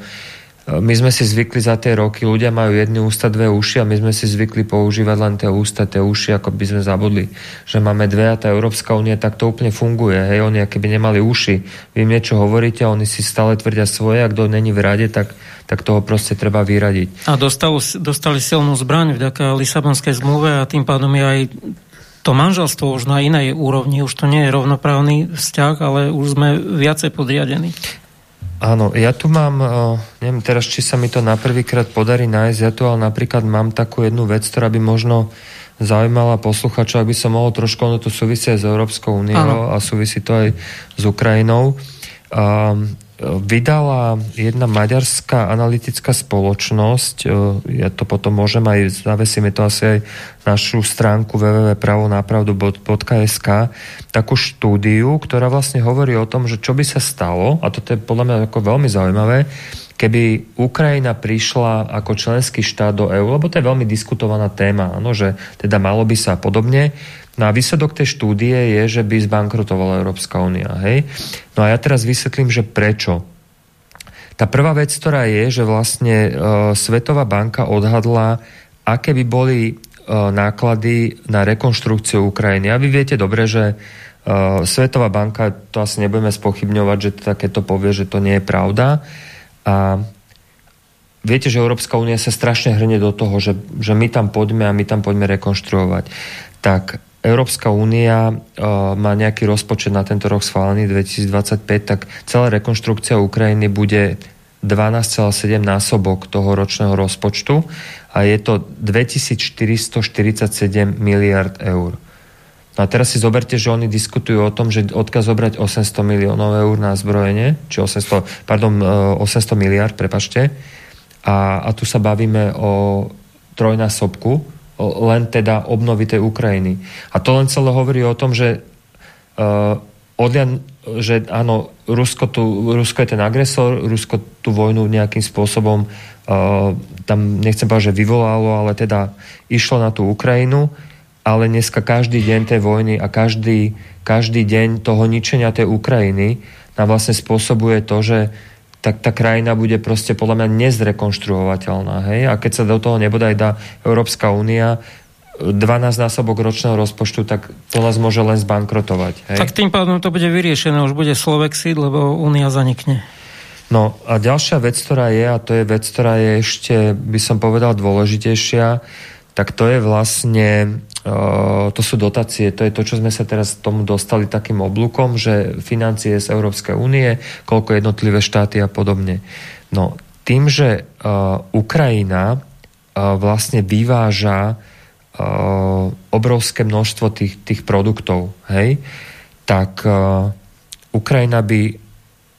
Speaker 2: my sme si zvykli za tie roky, ľudia majú jedny ústa, dve uši a my sme si zvykli používať len tie ústa, tie uši, ako by sme zabudli, že máme dve a tá Európska únia tak to úplne funguje. Hej, oni keby nemali uši, vy im niečo hovoríte oni si stále tvrdia svoje a kto není v rade, tak, tak toho proste treba vyradiť.
Speaker 1: A dostali, dostali silnú zbraň vďaka Lisabonskej zmluve a tým pádom je aj to manželstvo už na inej úrovni, už to nie je rovnoprávny vzťah, ale už sme viacej podriadení.
Speaker 2: Áno, ja tu mám, eh, neviem teraz, či sa mi to na prvýkrát podarí nájsť, ja tu ale napríklad mám takú jednu vec, ktorá by možno zaujímala posluchačov, ak by som mohol trošku, ono to súvisí aj s Európskou úniou a súvisí to aj s Ukrajinou. Um, vydala jedna maďarská analytická spoločnosť, e, ja to potom môžem aj, zavesíme to asi aj našu stránku www.pravonapravdu.sk, takú štúdiu, ktorá vlastne hovorí o tom, že čo by sa stalo, a toto je podľa mňa ako veľmi zaujímavé, keby Ukrajina prišla ako členský štát do EÚ, lebo to je veľmi diskutovaná téma, ano, že teda malo by sa podobne, No a výsledok tej štúdie je, že by zbankrotovala Európska únia. No a ja teraz vysvetlím, že prečo. Tá prvá vec, ktorá je, že vlastne e, Svetová banka odhadla, aké by boli e, náklady na rekonštrukciu Ukrajiny. A vy viete dobre, že e, Svetová banka, to asi nebudeme spochybňovať, že to takéto povie, že to nie je pravda. A viete, že Európska únia sa strašne hrnie do toho, že, že my tam poďme a my tam poďme rekonštruovať. Tak Európska únia uh, má nejaký rozpočet na tento rok schválený 2025, tak celá rekonštrukcia Ukrajiny bude 12,7 násobok toho ročného rozpočtu a je to 2447 miliard eur. No a teraz si zoberte, že oni diskutujú o tom, že odkaz zobrať 800 miliónov eur na zbrojenie, či 800, pardon, 800 e, miliard, prepašte. A, a tu sa bavíme o trojnásobku len teda obnovy tej Ukrajiny. A to len celé hovorí o tom, že uh, odlian, že áno, Rusko, tu, Rusko je ten agresor, Rusko tú vojnu nejakým spôsobom uh, tam nechcem povedať, že vyvolalo, ale teda išlo na tú Ukrajinu, ale dneska každý deň tej vojny a každý, každý deň toho ničenia tej Ukrajiny nám vlastne spôsobuje to, že tak tá krajina bude proste podľa mňa nezrekonštruovateľná. Hej? A keď sa do toho nebude aj dá Európska únia, 12 násobok ročného rozpočtu, tak to nás môže len zbankrotovať. Hej?
Speaker 1: Tak tým pádom to bude vyriešené, už bude Slovexit, lebo únia zanikne.
Speaker 2: No a ďalšia vec, ktorá je, a to je vec, ktorá je ešte, by som povedal, dôležitejšia, tak to je vlastne to sú dotácie, to je to, čo sme sa teraz tomu dostali takým oblúkom, že financie z Európskej únie, koľko jednotlivé štáty a podobne. No, tým, že uh, Ukrajina uh, vlastne vyváža obrovské množstvo tých, tých produktov, hej, tak Ukrajina by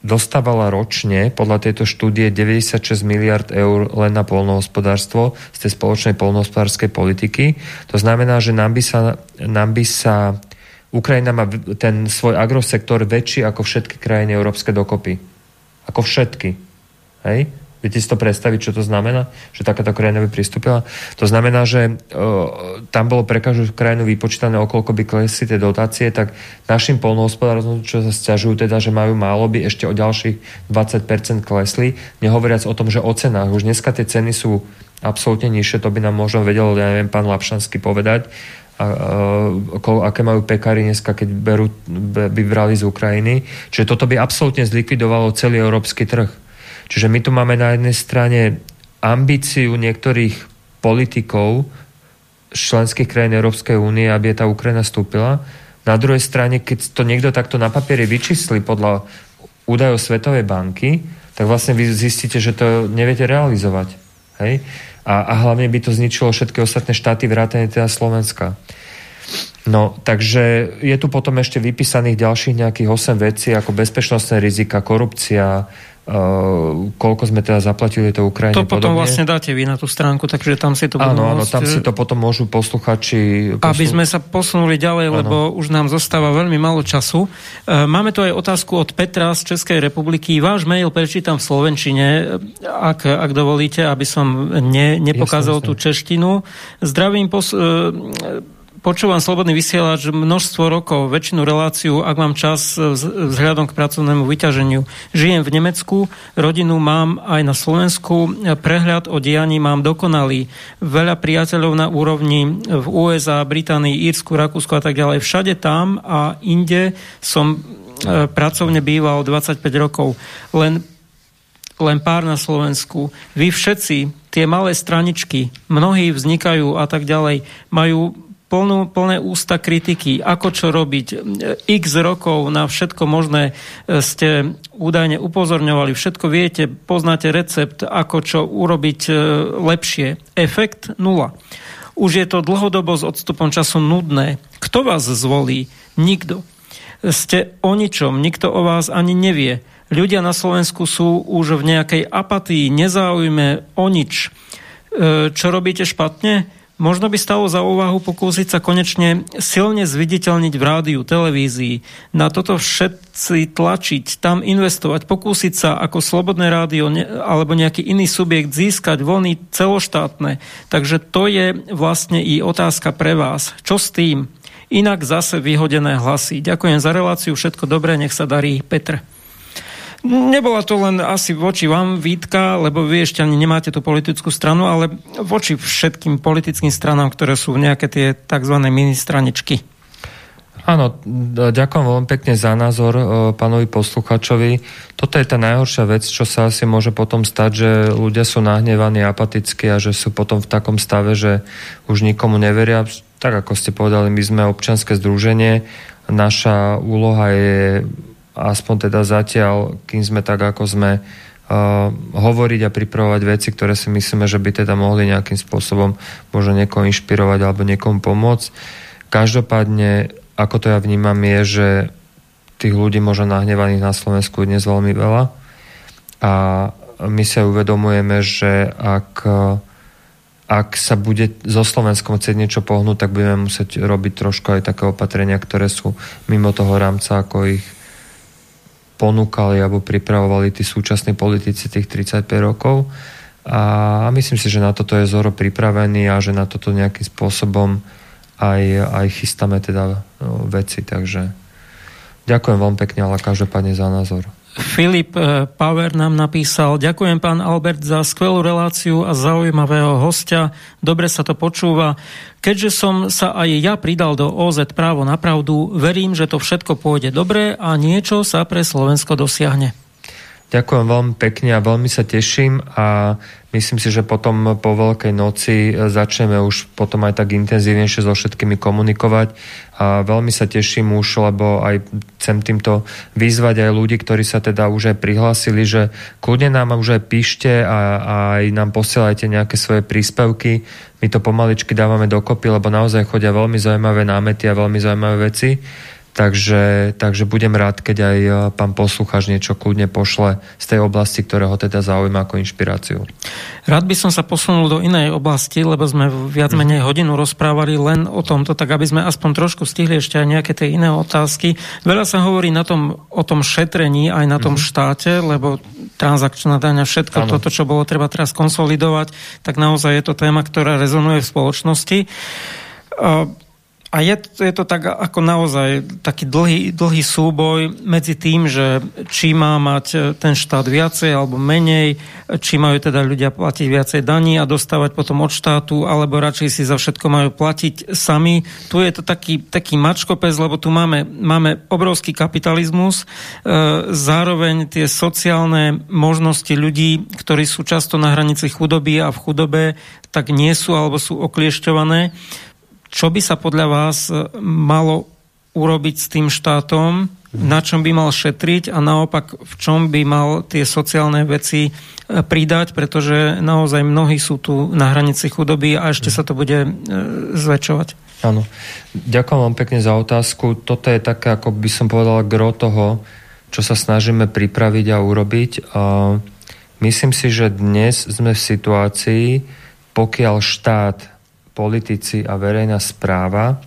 Speaker 2: dostávala ročne podľa tejto štúdie 96 miliard eur len na polnohospodárstvo z tej spoločnej polnohospodárskej politiky. To znamená, že nám by sa, nám by sa Ukrajina má ten svoj agrosektor väčší ako všetky krajiny európske dokopy. Ako všetky. Hej? Viete si to predstaviť, čo to znamená? Že takáto krajina by pristúpila? To znamená, že uh, tam bolo pre každú krajinu vypočítané, okolko by klesli tie dotácie, tak našim polnohospodárom, čo sa stiažujú teda, že majú málo, by ešte o ďalších 20% klesli. Nehovoriac o tom, že o cenách. Už dneska tie ceny sú absolútne nižšie, to by nám možno vedel, ja neviem, pán Lapšanský povedať, a, a, aké majú pekári dneska, keď berú, by brali z Ukrajiny. Čiže toto by absolútne zlikvidovalo celý európsky trh. Čiže my tu máme na jednej strane ambíciu niektorých politikov členských krajín Európskej únie, aby tá Ukrajina stúpila. Na druhej strane, keď to niekto takto na papieri vyčísli podľa údajov Svetovej banky, tak vlastne vy zistíte, že to neviete realizovať. Hej? A, a hlavne by to zničilo všetky ostatné štáty, vrátane teda Slovenska. No, takže je tu potom ešte vypísaných ďalších nejakých 8 vecí, ako bezpečnostné rizika, korupcia, Uh, koľko sme teda zaplatili to Ukrajine.
Speaker 1: To potom podobne. vlastne dáte vy na tú stránku, takže tam si to
Speaker 2: Áno, áno, tam si to potom môžu posluchači...
Speaker 1: Poslu... Aby sme sa posunuli ďalej, áno. lebo už nám zostáva veľmi málo času. Uh, máme tu aj otázku od Petra z Českej republiky. Váš mail prečítam v Slovenčine, ak, ak dovolíte, aby som ne, nepokázal tú češtinu. Zdravím pos... Uh, počúvam Slobodný vysielač množstvo rokov, väčšinu reláciu, ak mám čas vzhľadom k pracovnému vyťaženiu. Žijem v Nemecku, rodinu mám aj na Slovensku, prehľad o dianí mám dokonalý. Veľa priateľov na úrovni v USA, Británii, Írsku, Rakúsku a tak ďalej. Všade tam a inde som e, pracovne býval 25 rokov. Len len pár na Slovensku. Vy všetci, tie malé straničky, mnohí vznikajú a tak ďalej, majú plnú, plné ústa kritiky, ako čo robiť. X rokov na všetko možné e, ste údajne upozorňovali, všetko viete, poznáte recept, ako čo urobiť e, lepšie. Efekt nula. Už je to dlhodobo s odstupom času nudné. Kto vás zvolí? Nikto. Ste o ničom, nikto o vás ani nevie. Ľudia na Slovensku sú už v nejakej apatii, nezáujme o nič. E, čo robíte špatne? Možno by stalo za úvahu pokúsiť sa konečne silne zviditeľniť v rádiu, televízii, na toto všetci tlačiť, tam investovať, pokúsiť sa ako slobodné rádio alebo nejaký iný subjekt získať voľny celoštátne. Takže to je vlastne i otázka pre vás. Čo s tým? Inak zase vyhodené hlasy. Ďakujem za reláciu, všetko dobré, nech sa darí. Petr. Nebola to len asi voči vám výtka, lebo vy ešte ani nemáte tú politickú stranu, ale voči všetkým politickým stranám, ktoré sú nejaké tie tzv. mini-straničky.
Speaker 2: Áno, ďakujem veľmi pekne za názor e, pánovi posluchačovi. Toto je tá najhoršia vec, čo sa asi môže potom stať, že ľudia sú nahnevaní, apatickí a že sú potom v takom stave, že už nikomu neveria. Tak ako ste povedali, my sme občanské združenie. Naša úloha je aspoň teda zatiaľ, kým sme tak, ako sme, uh, hovoriť a pripravovať veci, ktoré si myslíme, že by teda mohli nejakým spôsobom možno niekoho inšpirovať alebo niekomu pomôcť. Každopádne, ako to ja vnímam, je, že tých ľudí možno nahnevaných na Slovensku dnes veľmi veľa a my sa uvedomujeme, že ak, ak sa bude so Slovenskom chcieť niečo pohnúť, tak budeme musieť robiť trošku aj také opatrenia, ktoré sú mimo toho rámca, ako ich ponúkali alebo pripravovali tí súčasní politici tých 35 rokov. A myslím si, že na toto je Zoro pripravený a že na toto nejakým spôsobom aj, aj chystáme teda no, veci. Takže ďakujem veľmi pekne, ale každopádne za názor.
Speaker 1: Filip eh, Power nám napísal, ďakujem pán Albert za skvelú reláciu a zaujímavého hostia, dobre sa to počúva. Keďže som sa aj ja pridal do OZ právo na pravdu, verím, že to všetko pôjde dobre a niečo sa pre Slovensko dosiahne.
Speaker 2: Ďakujem veľmi pekne a veľmi sa teším a myslím si, že potom po Veľkej noci e, začneme už potom aj tak intenzívnejšie so všetkými komunikovať a veľmi sa teším už, lebo aj chcem týmto vyzvať aj ľudí, ktorí sa teda už aj prihlásili, že kľudne nám už aj píšte a, a aj nám posielajte nejaké svoje príspevky. My to pomaličky dávame dokopy, lebo naozaj chodia veľmi zaujímavé námety a veľmi zaujímavé veci Takže, takže budem rád, keď aj e, pán poslucháč niečo kľudne pošle z tej oblasti, ktoré ho teda zaujíma ako inšpiráciu.
Speaker 1: Rád by som sa posunul do inej oblasti, lebo sme viac menej hodinu rozprávali len o tomto, tak aby sme aspoň trošku stihli ešte aj nejaké tie iné otázky. Veľa sa hovorí na tom, o tom šetrení aj na tom mm-hmm. štáte, lebo transakčná daňa, všetko ano. toto, čo bolo treba teraz konsolidovať, tak naozaj je to téma, ktorá rezonuje v spoločnosti. A je, je to tak ako naozaj taký dlhý, dlhý súboj medzi tým, že či má mať e, ten štát viacej alebo menej, či majú teda ľudia platiť viacej daní a dostávať potom od štátu, alebo radšej si za všetko majú platiť sami. Tu je to taký, taký mačkopec, lebo tu máme, máme obrovský kapitalizmus, e, zároveň tie sociálne možnosti ľudí, ktorí sú často na hranici chudoby a v chudobe, tak nie sú alebo sú okliešťované čo by sa podľa vás e, malo urobiť s tým štátom, na čom by mal šetriť a naopak v čom by mal tie sociálne veci e, pridať, pretože naozaj mnohí sú tu na hranici chudoby a ešte sa to bude e, zväčšovať.
Speaker 2: Áno. Ďakujem vám pekne za otázku. Toto je také, ako by som povedal, gro toho, čo sa snažíme pripraviť a urobiť. Myslím si, že dnes sme v situácii, pokiaľ štát, politici a verejná správa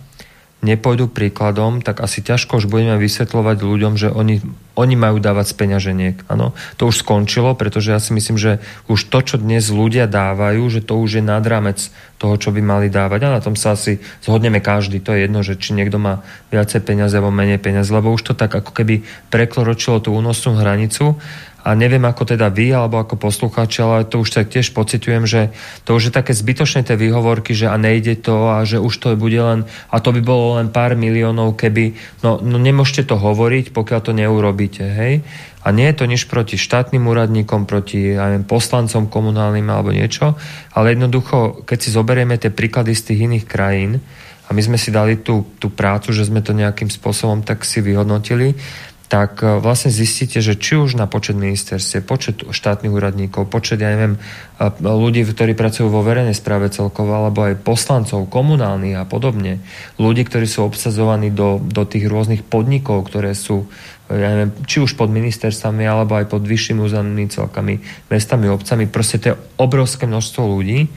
Speaker 2: nepôjdu príkladom, tak asi ťažko už budeme vysvetľovať ľuďom, že oni, oni majú dávať z peňaženiek. Ano, to už skončilo, pretože ja si myslím, že už to, čo dnes ľudia dávajú, že to už je nad rámec toho, čo by mali dávať. A na tom sa asi zhodneme každý. To je jedno, že či niekto má viacej peniaze alebo menej peniaze, lebo už to tak ako keby prekloročilo tú únosnú hranicu a neviem ako teda vy alebo ako poslucháči, ale to už tak tiež pocitujem, že to už je také zbytočné tie výhovorky, že a nejde to a že už to bude len a to by bolo len pár miliónov, keby no, no nemôžete to hovoriť, pokiaľ to neurobíte, hej? A nie je to nič proti štátnym úradníkom, proti ja poslancom komunálnym alebo niečo, ale jednoducho, keď si zoberieme tie príklady z tých iných krajín, a my sme si dali tú, tú prácu, že sme to nejakým spôsobom tak si vyhodnotili, tak e, vlastne zistíte, že či už na počet ministerstve, počet štátnych úradníkov, počet, ja neviem, e, ľudí, ktorí pracujú vo verejnej správe celkovo, alebo aj poslancov, komunálnych a podobne, ľudí, ktorí sú obsazovaní do, do tých rôznych podnikov, ktoré sú e, ja neviem, či už pod ministerstvami, alebo aj pod vyššími územnými celkami, mestami, obcami, proste to je obrovské množstvo ľudí.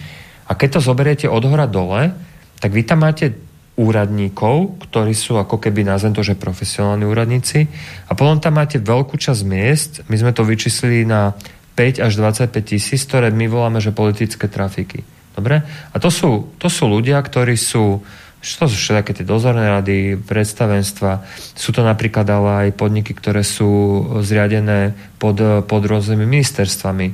Speaker 2: A keď to zoberiete od hora dole, tak vy tam máte úradníkov, ktorí sú ako keby nazvem to, že profesionálni úradníci. A potom tam máte veľkú časť miest, my sme to vyčíslili na 5 až 25 tisíc, ktoré my voláme, že politické trafiky. Dobre? A to sú, to sú ľudia, ktorí sú to sú všetky tie dozorné rady, predstavenstva. Sú to napríklad ale aj podniky, ktoré sú zriadené pod, pod rôznymi ministerstvami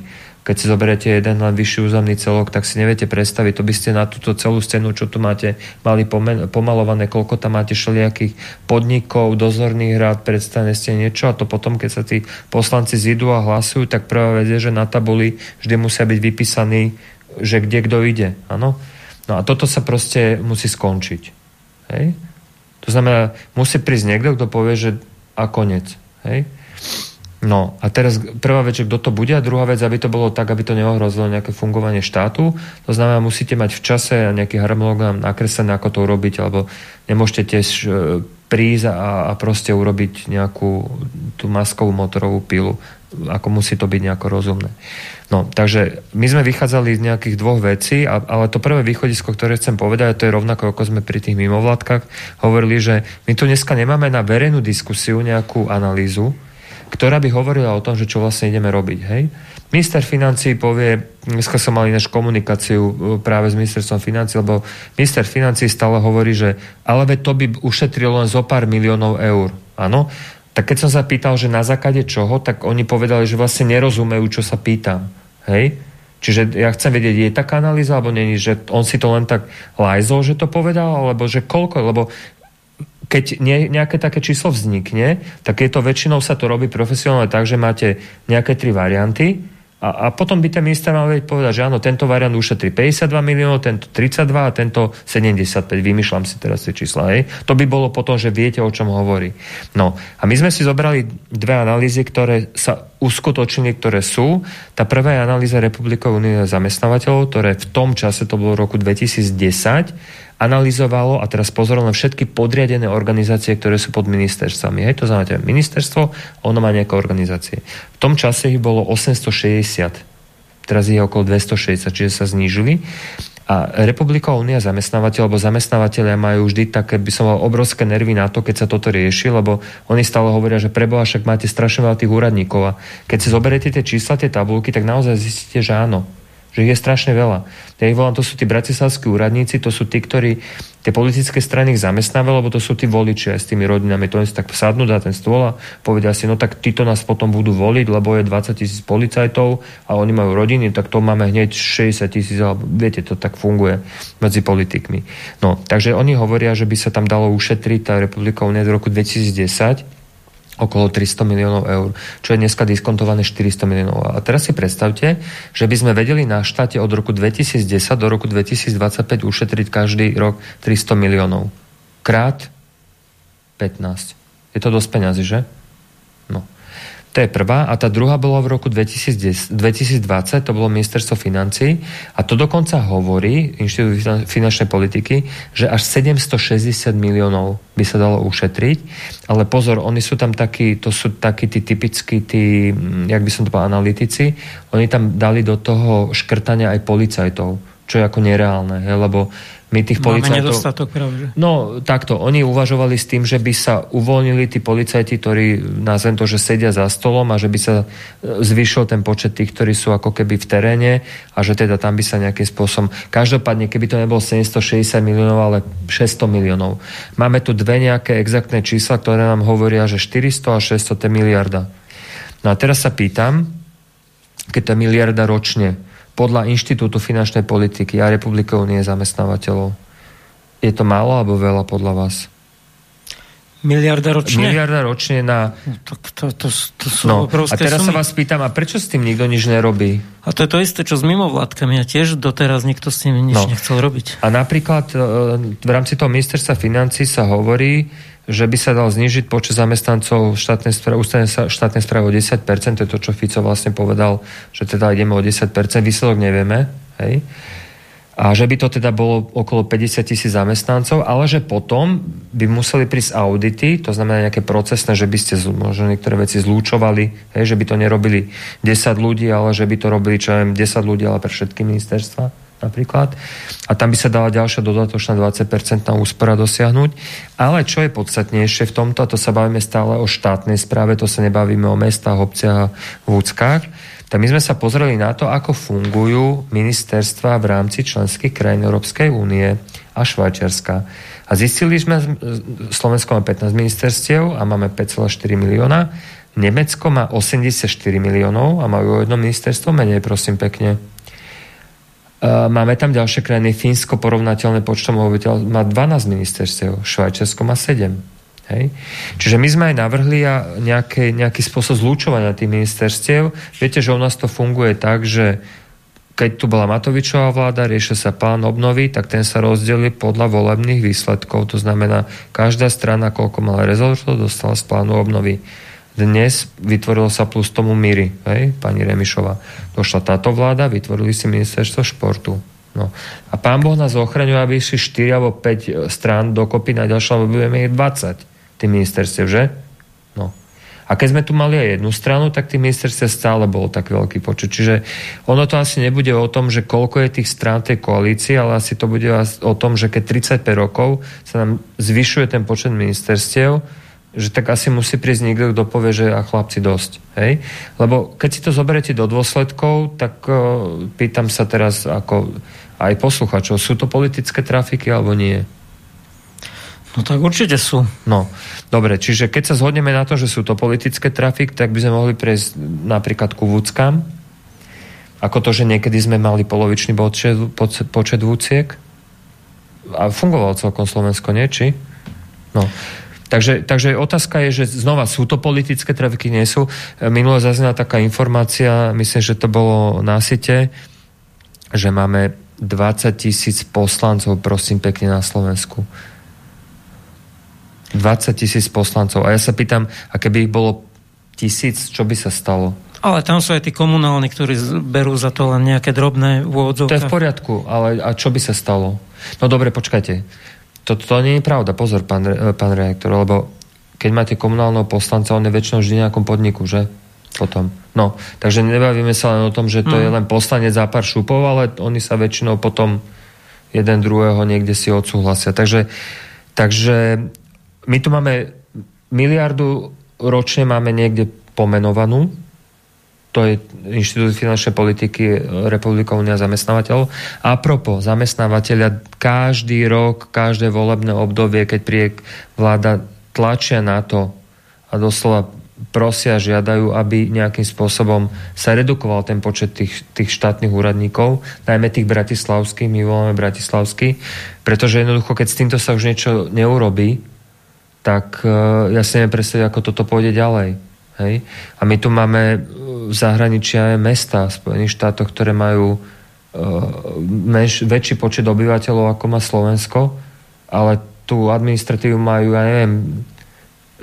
Speaker 2: keď si zoberiete jeden len vyšší územný celok, tak si neviete predstaviť, to by ste na túto celú scénu, čo tu máte, mali pomalované, koľko tam máte všelijakých podnikov, dozorných rád, predstavne ste niečo a to potom, keď sa tí poslanci zídu a hlasujú, tak prvá vec je, že na tabuli vždy musia byť vypísaní, že kde kto ide. Áno? No a toto sa proste musí skončiť. Hej? To znamená, musí prísť niekto, kto povie, že a konec. Hej? No a teraz prvá vec, že kto to bude a druhá vec, aby to bolo tak, aby to neohrozilo nejaké fungovanie štátu. To znamená, musíte mať v čase nejaký harmonogram nakreslený, ako to urobiť, alebo nemôžete tiež e, prísť a, a proste urobiť nejakú tú maskovú motorovú pilu. Ako musí to byť nejako rozumné. No, takže my sme vychádzali z nejakých dvoch vecí, a, ale to prvé východisko, ktoré chcem povedať, a to je rovnako, ako sme pri tých mimovládkach hovorili, že my tu dneska nemáme na verejnú diskusiu nejakú analýzu, ktorá by hovorila o tom, že čo vlastne ideme robiť. Hej? Minister financí povie, dneska som mal ináč komunikáciu e, práve s ministerstvom financí, lebo minister financí stále hovorí, že ale to by ušetrilo len zo pár miliónov eur. Áno? Tak keď som sa pýtal, že na základe čoho, tak oni povedali, že vlastne nerozumejú, čo sa pýtam. Hej? Čiže ja chcem vedieť, je taká analýza, alebo není, že on si to len tak lajzol, že to povedal, alebo že koľko, lebo keď nie, nejaké také číslo vznikne, tak je to väčšinou sa to robí profesionálne tak, že máte nejaké tri varianty a, a potom by ten minister mal povedať, že áno, tento variant ušetrí 52 miliónov, tento 32 a tento 75. Vymýšľam si teraz tie čísla. Hej. To by bolo potom, že viete, o čom hovorí. No a my sme si zobrali dve analýzy, ktoré sa uskutočnili, ktoré sú. Tá prvá je analýza Republikovej únie zamestnávateľov, ktoré v tom čase, to bolo v roku 2010, analyzovalo, a teraz pozor na všetky podriadené organizácie, ktoré sú pod ministerstvami. Hej, to znamená, ministerstvo, ono má nejaké organizácie. V tom čase ich bolo 860. Teraz je okolo 260, čiže sa znížili. A Republika Únia zamestnávateľ, alebo zamestnávateľia majú vždy také, by som mal obrovské nervy na to, keď sa toto rieši, lebo oni stále hovoria, že preboha, však máte strašne veľa tých úradníkov a keď si zoberiete tie čísla, tie tabulky, tak naozaj zistíte, že áno že je strašne veľa. Ja ich volám, to sú tí bratislavskí úradníci, to sú tí, ktorí tie politické strany ich zamestnávajú, lebo to sú tí voliči aj s tými rodinami. To oni si tak sadnú na ten stôl a povedia si, no tak títo nás potom budú voliť, lebo je 20 tisíc policajtov a oni majú rodiny, tak to máme hneď 60 tisíc, alebo viete, to tak funguje medzi politikmi. No, takže oni hovoria, že by sa tam dalo ušetriť tá republika Unie v roku 2010 okolo 300 miliónov eur, čo je dneska diskontované 400 miliónov. A teraz si predstavte, že by sme vedeli na štáte od roku 2010 do roku 2025 ušetriť každý rok 300 miliónov. Krát 15. Je to dosť peňazí, že? To je prvá. A tá druhá bola v roku 2010, 2020, to bolo ministerstvo financí. A to dokonca hovorí Inštitút finančnej politiky, že až 760 miliónov by sa dalo ušetriť. Ale pozor, oni sú tam takí, to sú takí tí typickí, tí, hm, jak by som to povedal, analytici. Oni tam dali do toho škrtania aj policajtov, čo je ako nereálne, he, lebo my tých
Speaker 1: Máme
Speaker 2: policajtov...
Speaker 1: nedostatok práve.
Speaker 2: No takto, oni uvažovali s tým, že by sa uvoľnili tí policajti, ktorí nazvem to, že sedia za stolom a že by sa e, zvyšil ten počet tých, ktorí sú ako keby v teréne a že teda tam by sa nejakým spôsobom... Každopádne, keby to nebolo 760 miliónov, ale 600 miliónov. Máme tu dve nejaké exaktné čísla, ktoré nám hovoria, že 400 a 600 to je miliarda. No a teraz sa pýtam, keď to je miliarda ročne, podľa Inštitútu finančnej politiky a Republiky únie zamestnávateľov. Je to málo alebo veľa podľa vás?
Speaker 1: Miliarda ročne?
Speaker 2: Miliarda ročne na...
Speaker 1: No, to, to, to, to sú
Speaker 2: no, A teraz
Speaker 1: sumy.
Speaker 2: sa vás pýtam, a prečo s tým nikto nič nerobí?
Speaker 1: A to je to isté, čo s mimovládkami. A tiež doteraz nikto s tým nič
Speaker 2: No.
Speaker 1: nechcel robiť.
Speaker 2: A napríklad e, v rámci toho ministerstva financí sa hovorí, že by sa dal znižiť počet zamestnancov štátnej správy, ústavnej štátnej správy o 10%, to je to, čo Fico vlastne povedal, že teda ideme o 10%, výsledok nevieme, hej? A že by to teda bolo okolo 50 tisíc zamestnancov, ale že potom by museli prísť audity, to znamená nejaké procesné, že by ste možno niektoré veci zlúčovali, hej, že by to nerobili 10 ľudí, ale že by to robili, čo viem, 10 ľudí, ale pre všetky ministerstva napríklad. A tam by sa dala ďalšia dodatočná 20% úspora dosiahnuť. Ale čo je podstatnejšie v tomto, a to sa bavíme stále o štátnej správe, to sa nebavíme o mestách, obciach a vúckach, tak my sme sa pozreli na to, ako fungujú ministerstva v rámci členských krajín Európskej únie a Švajčiarska. A zistili sme, Slovensko má 15 ministerstiev a máme 5,4 milióna. Nemecko má 84 miliónov a majú jedno ministerstvo menej, prosím pekne. Uh, Máme tam ďalšie krajiny. Fínsko porovnateľné počtom obyvateľov má 12 ministerstiev, Švajčiarsko má 7. Hej. Čiže my sme aj navrhli a nejaký, spôsob zlúčovania tých ministerstiev. Viete, že u nás to funguje tak, že keď tu bola Matovičová vláda, riešil sa plán obnovy, tak ten sa rozdelil podľa volebných výsledkov. To znamená, každá strana, koľko mala rezolutov, dostala z plánu obnovy. Dnes vytvorilo sa plus tomu Míry, hej, pani Remišová. Došla táto vláda, vytvorili si ministerstvo športu. No. A pán Boh nás ochraňuje, aby išli 4 alebo 5 strán dokopy na ďalšom, budeme ich 20 tým ministerstiev, že? No. A keď sme tu mali aj jednu stranu, tak tých ministerstiev stále bolo tak veľký počet. Čiže ono to asi nebude o tom, že koľko je tých strán tej koalície, ale asi to bude o tom, že keď 35 rokov sa nám zvyšuje ten počet ministerstiev, že tak asi musí prísť niekto, kto povie, že a chlapci dosť. Hej? Lebo keď si to zoberiete do dôsledkov, tak uh, pýtam sa teraz ako aj posluchačov, sú to politické trafiky alebo nie?
Speaker 1: No tak určite sú.
Speaker 2: No, dobre, čiže keď sa zhodneme na to, že sú to politické trafik, tak by sme mohli prejsť napríklad ku vúckam. Ako to, že niekedy sme mali polovičný počet, počet, počet vúciek. A fungovalo celkom Slovensko, nie? Či? No. Takže, takže otázka je, že znova sú to politické trafiky, nie sú. Minule zaznela taká informácia, myslím, že to bolo na site, že máme 20 tisíc poslancov, prosím pekne, na Slovensku. 20 tisíc poslancov. A ja sa pýtam, a keby ich bolo tisíc, čo by sa stalo?
Speaker 1: Ale tam sú aj tí komunálni, ktorí berú za to len nejaké drobné
Speaker 2: To je v poriadku, ale a čo by sa stalo? No dobre, počkajte. To, to nie je pravda, pozor, pán, re- pán reaktor, lebo keď máte komunálneho poslanca, on je väčšinou vždy v nejakom podniku, že? Potom. No, takže nebavíme sa len o tom, že to
Speaker 1: Mm.
Speaker 2: je len poslanec za pár šupov, ale oni sa väčšinou potom jeden druhého niekde si odsúhlasia. Takže, takže my tu máme miliardu ročne máme niekde pomenovanú, to je Inštitút finančnej politiky Republika Unia zamestnávateľov. A propos, zamestnávateľia každý rok, každé volebné obdobie, keď príde vláda, tlačia na to a doslova prosia, žiadajú, aby nejakým spôsobom sa redukoval ten počet tých, tých štátnych úradníkov, najmä tých bratislavských, my voláme bratislavský, pretože jednoducho, keď s týmto sa už niečo neurobí, tak uh, ja si neviem predstaviť, ako toto pôjde ďalej. Hej? A my tu máme uh, v zahraničí aj mesta Spojených štátoch, ktoré majú uh, menš, väčší počet obyvateľov, ako má Slovensko, ale tú administratívu majú, ja neviem,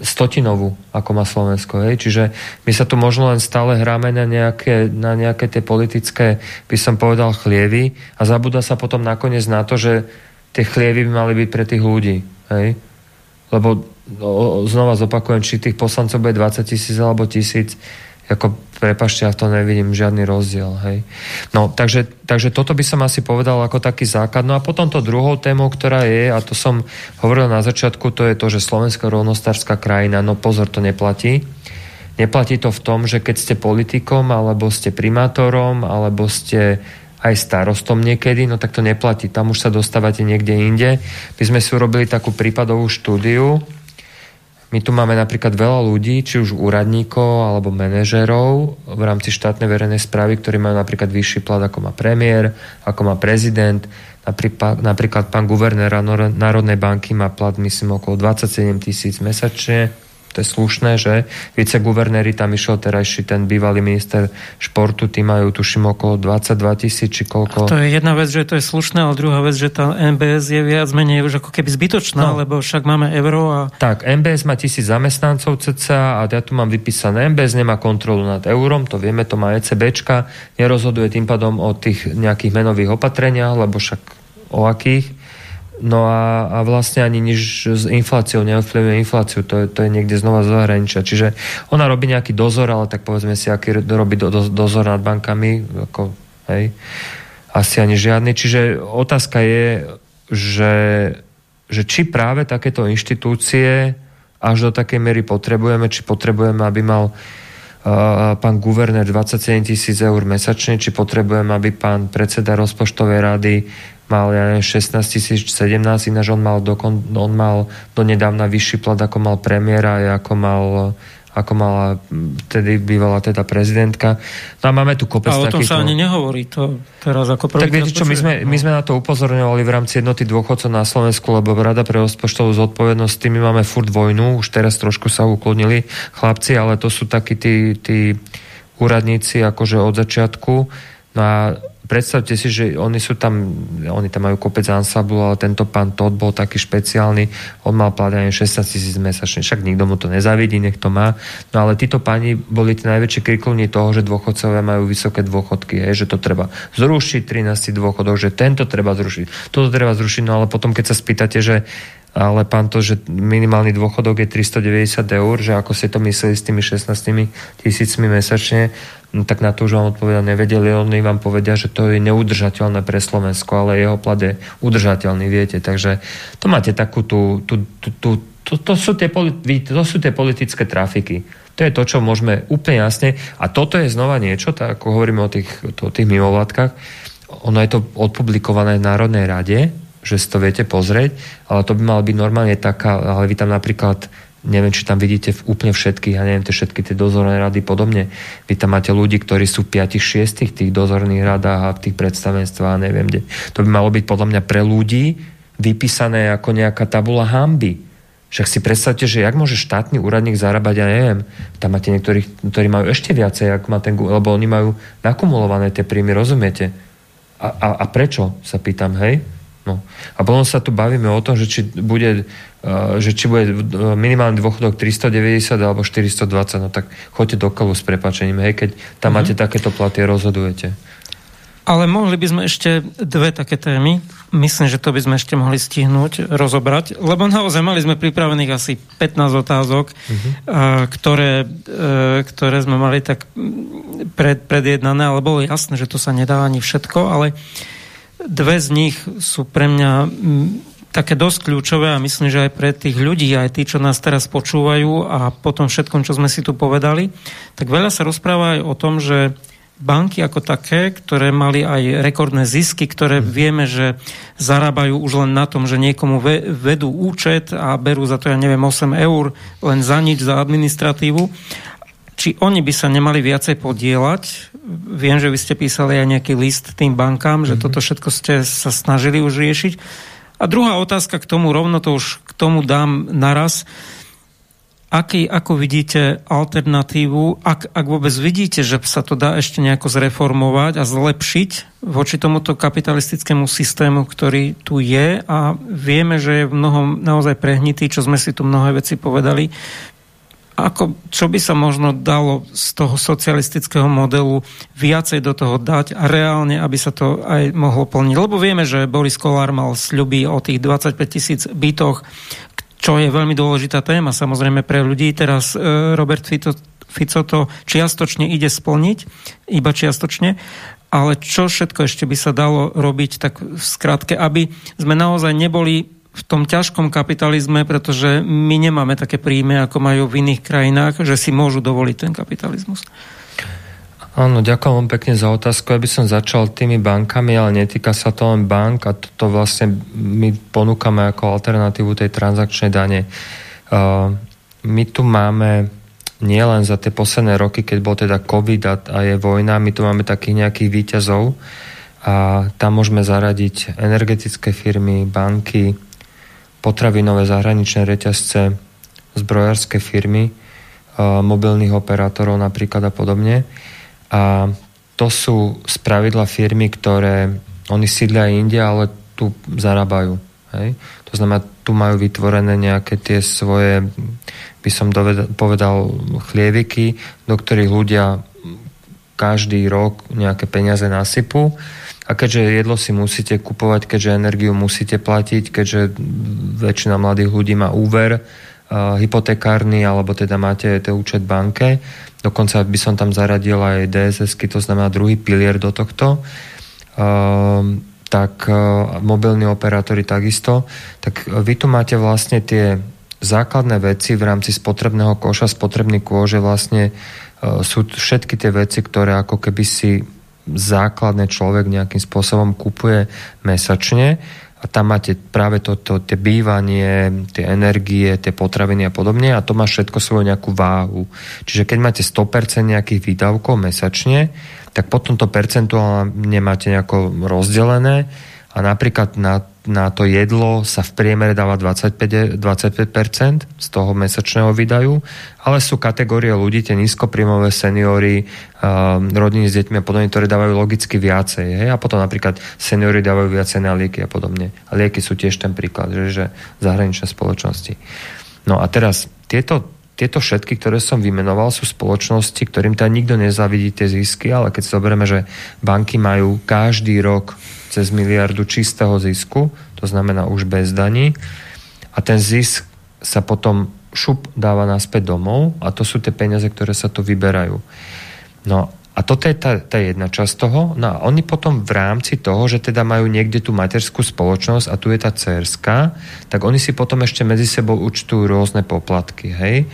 Speaker 2: stotinovú, ako má Slovensko. Hej? Čiže my sa tu možno len stále hráme na nejaké, na nejaké tie politické, by som povedal, chlievy a zabúda sa potom nakoniec na to, že tie chlievy by mali byť pre tých ľudí. Hej? Lebo no, znova zopakujem, či tých poslancov bude 20 tisíc alebo tisíc, ako prepašte, ja v tom nevidím žiadny rozdiel. Hej. No, takže, takže toto by som asi povedal ako taký základ. No a potom to druhou témou, ktorá je, a to som hovoril na začiatku, to je to, že Slovenská rovnostárska krajina, no pozor, to neplatí. Neplatí to v tom, že keď ste politikom, alebo ste primátorom, alebo ste aj starostom niekedy, no tak to neplatí. Tam už sa dostávate niekde inde. My sme si urobili takú prípadovú štúdiu, my tu máme napríklad veľa ľudí, či už úradníkov alebo manažerov v rámci štátnej verejnej správy, ktorí majú napríklad vyšší plat ako má premiér, ako má prezident. Napríklad, napríklad pán guvernér Národnej banky má plat, myslím, okolo 27 tisíc mesačne to je slušné, že viceguvernéri tam išiel terajší ten bývalý minister športu, tí majú tuším okolo 22 tisíc, či koľko.
Speaker 1: A to je jedna vec, že to je slušné, ale druhá vec, že tá MBS je viac menej už ako keby zbytočná, no. lebo však máme euro a...
Speaker 2: Tak, MBS má tisíc zamestnancov cca a ja tu mám vypísané, MBS nemá kontrolu nad eurom, to vieme, to má ECBčka, nerozhoduje tým pádom o tých nejakých menových opatreniach, lebo však o akých No a, a vlastne ani nič s infláciou neovplyvňuje infláciu, to je, to je niekde znova z zahraničia. Čiže ona robí nejaký dozor, ale tak povedzme si, aký robí do, do, dozor nad bankami, ako, hej, asi ani žiadny. Čiže otázka je, že, že či práve takéto inštitúcie až do takej miery potrebujeme, či potrebujeme, aby mal pán guvernér 27 tisíc eur mesačne, či potrebujeme, aby pán predseda rozpočtovej rady mal ja neviem, 16 17 ináč on mal, dokon, on mal donedávna vyšší plat, ako mal premiéra, ako mal ako mala vtedy bývala teda prezidentka. No a máme tu kopec
Speaker 1: A o tom sa ani nehovorí to teraz ako prvý.
Speaker 2: Tak viete čo, my sme, my sme na to upozorňovali v rámci jednoty dôchodcov na Slovensku, lebo Rada pre rozpočtovú zodpovednosť, tými máme furt vojnu, už teraz trošku sa uklonili chlapci, ale to sú takí tí, tí úradníci akože od začiatku. No a predstavte si, že oni sú tam, oni tam majú kopec ansamblu, ale tento pán Todd bol taký špeciálny, on mal plát 16 tisíc mesačne, však nikto mu to nezavidí, nech to má. No ale títo páni boli tie najväčšie krikovní toho, že dôchodcovia majú vysoké dôchodky, je, že to treba zrušiť 13 dôchodov, že tento treba zrušiť, toto treba zrušiť, no ale potom keď sa spýtate, že ale pán to, že minimálny dôchodok je 390 eur, že ako si to mysleli s tými 16 tisícmi mesačne, no tak na to už vám odpovedať nevedeli, oni vám povedia, že to je neudržateľné pre Slovensko, ale jeho plat je udržateľný, viete, takže to máte takú tú, tú, tú, tú to, to, sú tie, to sú tie politické trafiky. To je to, čo môžeme úplne jasne. A toto je znova niečo, tak ako hovoríme o tých, o tých mimovládkach, ono je to odpublikované v Národnej rade, že si to viete pozrieť, ale to by malo byť normálne taká, ale vy tam napríklad neviem, či tam vidíte úplne všetkých, ja neviem, tie všetky tie dozorné rady podobne. Vy tam máte ľudí, ktorí sú v 5-6 tých dozorných radách a v tých predstavenstvách a neviem kde. To by malo byť podľa mňa pre ľudí vypísané ako nejaká tabula hamby. Však si predstavte, že jak môže štátny úradník zarábať, ja neviem, tam máte niektorých, ktorí majú ešte viacej, ako má ten, lebo oni majú nakumulované tie príjmy, rozumiete? A, a, a prečo, sa pýtam, hej? No. A potom sa tu bavíme o tom, že či bude, uh, že či bude minimálny dôchodok 390 alebo 420, no tak choďte do kalu s prepačením, hej, keď tam mm-hmm. máte takéto platy, rozhodujete.
Speaker 1: Ale mohli by sme ešte dve také témy. Myslím, že to by sme ešte mohli stihnúť, rozobrať, lebo naozaj mali sme pripravených asi 15 otázok, mm-hmm. ktoré, e, ktoré sme mali tak pred, predjednané, ale bolo jasné, že to sa nedá ani všetko, ale Dve z nich sú pre mňa také dosť kľúčové a myslím, že aj pre tých ľudí, aj tí, čo nás teraz počúvajú a potom všetkom, čo sme si tu povedali, tak veľa sa rozpráva aj o tom, že banky ako také, ktoré mali aj rekordné zisky, ktoré mhm. vieme, že zarábajú už len na tom, že niekomu vedú účet a berú za to, ja neviem, 8 eur len za nič, za administratívu či oni by sa nemali viacej podielať. Viem, že vy ste písali aj nejaký list tým bankám, že mm-hmm. toto všetko ste sa snažili už riešiť. A druhá otázka k tomu, rovno to už k tomu dám naraz. aký, ako vidíte alternatívu, ak, ak vôbec vidíte, že sa to dá ešte nejako zreformovať a zlepšiť voči tomuto kapitalistickému systému, ktorý tu je a vieme, že je v mnohom naozaj prehnitý, čo sme si tu mnohé veci povedali. Ako, čo by sa možno dalo z toho socialistického modelu viacej do toho dať a reálne, aby sa to aj mohlo plniť? Lebo vieme, že Boris Kolár mal sľuby o tých 25 tisíc bytoch, čo je veľmi dôležitá téma samozrejme pre ľudí. Teraz e, Robert Fico, Fico to čiastočne ide splniť, iba čiastočne, ale čo všetko ešte by sa dalo robiť, tak v skratke, aby sme naozaj neboli v tom ťažkom kapitalizme, pretože my nemáme také príjmy, ako majú v iných krajinách, že si môžu dovoliť ten kapitalizmus.
Speaker 2: Áno, ďakujem vám pekne za otázku. Ja by som začal tými bankami, ale netýka sa to len bank a toto vlastne my ponúkame ako alternatívu tej transakčnej dane. Uh, my tu máme nielen za tie posledné roky, keď bol teda COVID a, a je vojna, my tu máme takých nejakých výťazov a tam môžeme zaradiť energetické firmy, banky, potravinové zahraničné reťazce, zbrojárske firmy, uh, mobilných operátorov napríklad a podobne. A to sú spravidla firmy, ktoré oni sídlia inde, ale tu zarábajú. Hej? To znamená, tu majú vytvorené nejaké tie svoje, by som dovedal, povedal, chlieviky, do ktorých ľudia každý rok nejaké peniaze nasypú. A keďže jedlo si musíte kupovať, keďže energiu musíte platiť, keďže väčšina mladých ľudí má úver, uh, hypotekárny, alebo teda máte ten účet banke, Dokonca by som tam zaradil aj dss to znamená druhý pilier do tohto. Uh, tak uh, mobilní operátori takisto. Tak vy tu máte vlastne tie základné veci v rámci spotrebného koša, spotrebný kôže vlastne uh, sú všetky tie veci, ktoré ako keby si základný človek nejakým spôsobom kupuje mesačne a tam máte práve toto, to, tie bývanie, tie energie, tie potraviny a podobne a to má všetko svoju nejakú váhu. Čiže keď máte 100% nejakých výdavkov mesačne, tak potom to percentuálne máte nejako rozdelené a napríklad na na to jedlo sa v priemere dáva 25, 25% z toho mesačného výdajú, ale sú kategórie ľudí, tie nízkopríjmové seniory, um, rodiny s deťmi a podobne, ktoré dávajú logicky viacej. Hej? A potom napríklad seniory dávajú viacej na lieky a podobne. A lieky sú tiež ten príklad, že, že zahraničné spoločnosti. No a teraz tieto tieto všetky, ktoré som vymenoval, sú spoločnosti, ktorým teda nikto nezavidí tie zisky, ale keď si zoberieme, že banky majú každý rok cez miliardu čistého zisku, to znamená už bez daní. A ten zisk sa potom šup dáva naspäť domov a to sú tie peniaze, ktoré sa tu vyberajú. No a toto je tá, tá jedna časť toho. No a oni potom v rámci toho, že teda majú niekde tú materskú spoločnosť a tu je tá cerská, tak oni si potom ešte medzi sebou účtujú rôzne poplatky. Hej?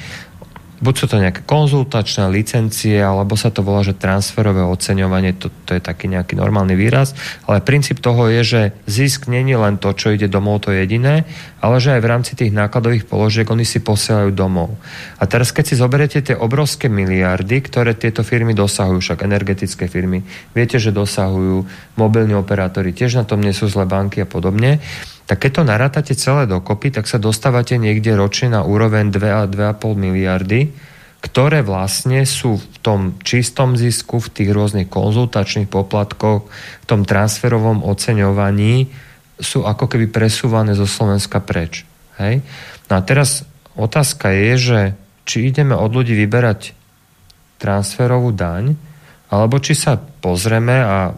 Speaker 2: Buď sú to nejaké konzultačné licencie, alebo sa to volá, že transferové oceňovanie, to, to je taký nejaký normálny výraz, ale princíp toho je, že zisk není len to, čo ide domov, to jediné, ale že aj v rámci tých nákladových položiek oni si posielajú domov. A teraz, keď si zoberiete tie obrovské miliardy, ktoré tieto firmy dosahujú, však energetické firmy, viete, že dosahujú mobilní operátori, tiež na tom nie sú zlé banky a podobne, tak keď to narátate celé dokopy, tak sa dostávate niekde ročne na úroveň 2 a 2,5 miliardy, ktoré vlastne sú v tom čistom zisku, v tých rôznych konzultačných poplatkoch, v tom transferovom oceňovaní sú ako keby presúvané zo Slovenska preč. Hej? No a teraz otázka je, že či ideme od ľudí vyberať transferovú daň, alebo či sa pozrieme a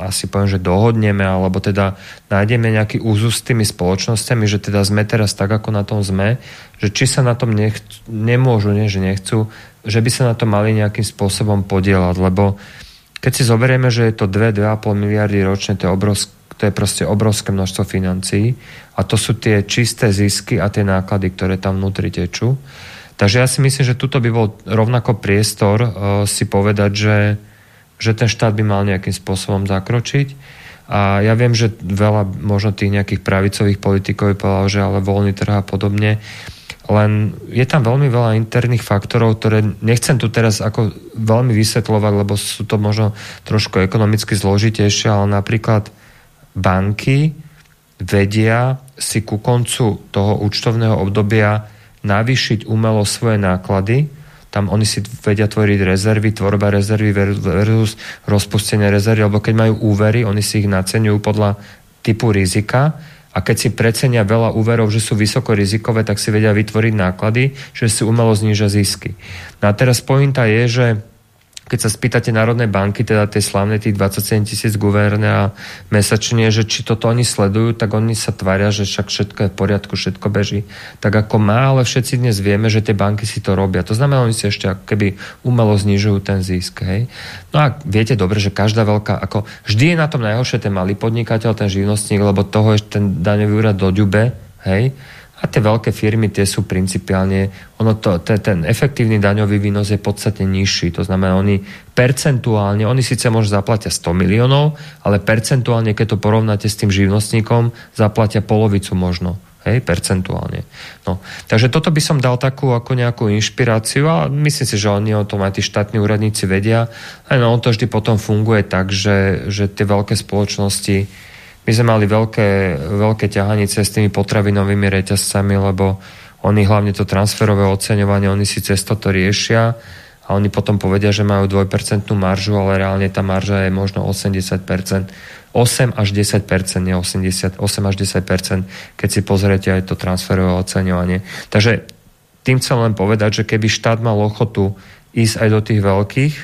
Speaker 2: asi poviem, že dohodneme, alebo teda nájdeme nejaký úzus s tými spoločnosťami, že teda sme teraz tak, ako na tom sme, že či sa na tom nech, nemôžu, nie, že nechcú, že by sa na to mali nejakým spôsobom podielať, lebo keď si zoberieme, že je to 2-2,5 miliardy ročne, to je, obrovsk, to je proste obrovské množstvo financií a to sú tie čisté zisky a tie náklady, ktoré tam vnútri tečú. Takže ja si myslím, že tuto by bol rovnako priestor uh, si povedať, že že ten štát by mal nejakým spôsobom zakročiť. A ja viem, že veľa možno tých nejakých pravicových politikov je povedal, že ale voľný trh a podobne. Len je tam veľmi veľa interných faktorov, ktoré nechcem tu teraz ako veľmi vysvetľovať, lebo sú to možno trošku ekonomicky zložitejšie, ale napríklad banky vedia si ku koncu toho účtovného obdobia navýšiť umelo svoje náklady, tam oni si vedia tvoriť rezervy, tvorba rezervy versus rozpustenie rezervy, alebo keď majú úvery, oni si ich naceňujú podľa typu rizika a keď si precenia veľa úverov, že sú vysoko rizikové, tak si vedia vytvoriť náklady, že si umelo znižia zisky. No a teraz pointa je, že keď sa spýtate Národnej banky, teda tej slavnej tých 27 tisíc guverné a mesačne, že či toto oni sledujú, tak oni sa tvária, že však všetko je v poriadku, všetko beží. Tak ako má, ale všetci dnes vieme, že tie banky si to robia. To znamená, oni si ešte ako keby umelo znižujú ten zisk. Hej. No a viete dobre, že každá veľká, ako vždy je na tom najhoršie ten malý podnikateľ, ten živnostník, lebo toho je ten daňový úrad do ďube, hej, a tie veľké firmy, tie sú principiálne, ono to, te, ten efektívny daňový výnos je podstatne nižší. To znamená, oni percentuálne, oni síce možno zaplatia 100 miliónov, ale percentuálne, keď to porovnáte s tým živnostníkom, zaplatia polovicu možno. Hej, percentuálne. No. Takže toto by som dal takú ako nejakú inšpiráciu a myslím si, že oni o tom aj tí štátni úradníci vedia. Aj no, to vždy potom funguje tak, že, že tie veľké spoločnosti my sme mali veľké, veľké ťahanice s tými potravinovými reťazcami, lebo oni hlavne to transferové oceňovanie, oni si cez toto riešia a oni potom povedia, že majú 2% maržu, ale reálne tá marža je možno 80%. 8 až 10%, nie 80, 8 až 10%, keď si pozriete aj to transferové oceňovanie. Takže tým chcem len povedať, že keby štát mal ochotu ísť aj do tých veľkých,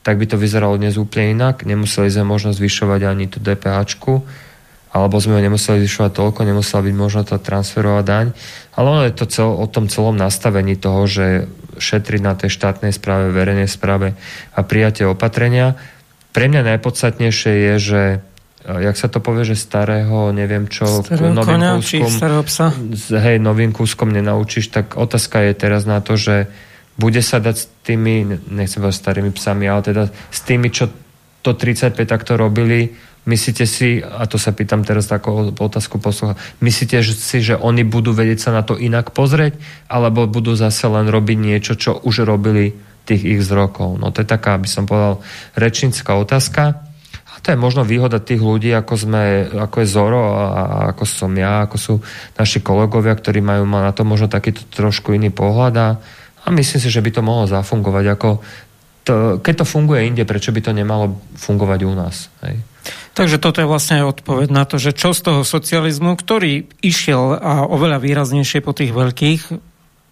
Speaker 2: tak by to vyzeralo dnes úplne inak. Nemuseli sme možno zvyšovať ani tú DPH, alebo sme ho nemuseli zvyšovať toľko, nemusela byť možno tá transferová daň. Ale ono je to cel, o tom celom nastavení toho, že šetriť na tej štátnej správe, verejnej správe a prijatie opatrenia. Pre mňa najpodstatnejšie je, že jak sa to povie, že starého, neviem čo,
Speaker 1: starého novým konia, kúskom, starého psa?
Speaker 2: hej, novým kúskom nenaučíš, tak otázka je teraz na to, že bude sa dať s tými, nechcem povedať starými psami, ale teda s tými, čo to 35 takto robili, myslíte si, a to sa pýtam teraz takú otázku poslucha, myslíte si, že oni budú vedieť sa na to inak pozrieť, alebo budú zase len robiť niečo, čo už robili tých x rokov? No to je taká, by som povedal, rečnícka otázka. A to je možno výhoda tých ľudí, ako, sme, ako je Zoro a ako som ja, ako sú naši kolegovia, ktorí majú na to možno takýto trošku iný pohľad a a myslím si, že by to mohlo zafungovať. Ako to, keď to funguje inde, prečo by to nemalo fungovať u nás? Hej?
Speaker 1: Takže toto je vlastne aj odpoveď na to, že čo z toho socializmu, ktorý išiel a oveľa výraznejšie po tých veľkých,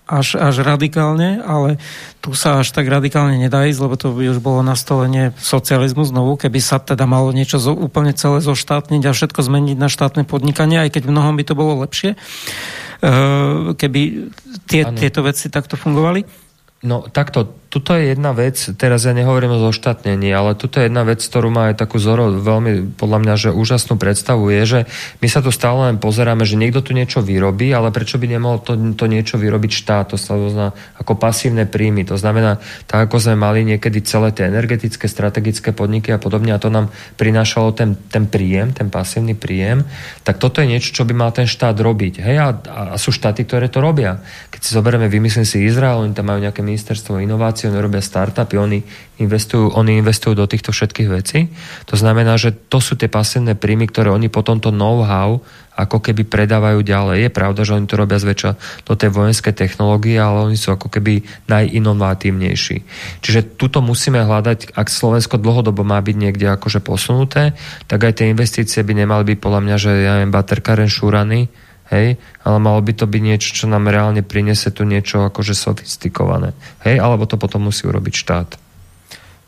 Speaker 1: až, až radikálne, ale tu sa až tak radikálne nedá ísť, lebo to by už bolo nastolenie socializmu znovu, keby sa teda malo niečo zo, úplne celé zoštátniť a všetko zmeniť na štátne podnikanie, aj keď mnohom by to bolo lepšie. Eh, keby tie, tieto veci takto fungovali?
Speaker 2: No takto, tuto je jedna vec, teraz ja nehovorím o zoštátnení, ale tuto je jedna vec, ktorú má aj takú Zoro veľmi, podľa mňa, že úžasnú predstavu je, že my sa tu stále len pozeráme, že niekto tu niečo vyrobí, ale prečo by nemohol to, to niečo vyrobiť štát, to znamená ako pasívne príjmy. To znamená, tak ako sme mali niekedy celé tie energetické, strategické podniky a podobne, a to nám prinášalo ten, ten príjem, ten pasívny príjem, tak toto je niečo, čo by mal ten štát robiť. Hej, a, a sú štáty, ktoré to robia. Keď si zoberieme, vymyslím si Izrael, oni tam majú nejaké ministerstvo inovácií, inovácie, oni robia startupy, oni investujú, oni investujú do týchto všetkých vecí. To znamená, že to sú tie pasívne príjmy, ktoré oni potom to know-how ako keby predávajú ďalej. Je pravda, že oni to robia zväčša do tej vojenskej technológie, ale oni sú ako keby najinovatívnejší. Čiže tuto musíme hľadať, ak Slovensko dlhodobo má byť niekde akože posunuté, tak aj tie investície by nemali byť podľa mňa, že ja neviem, baterkaren šúrany, hej, ale malo by to byť niečo, čo nám reálne prinese tu niečo akože sofistikované, hej, alebo to potom musí urobiť štát.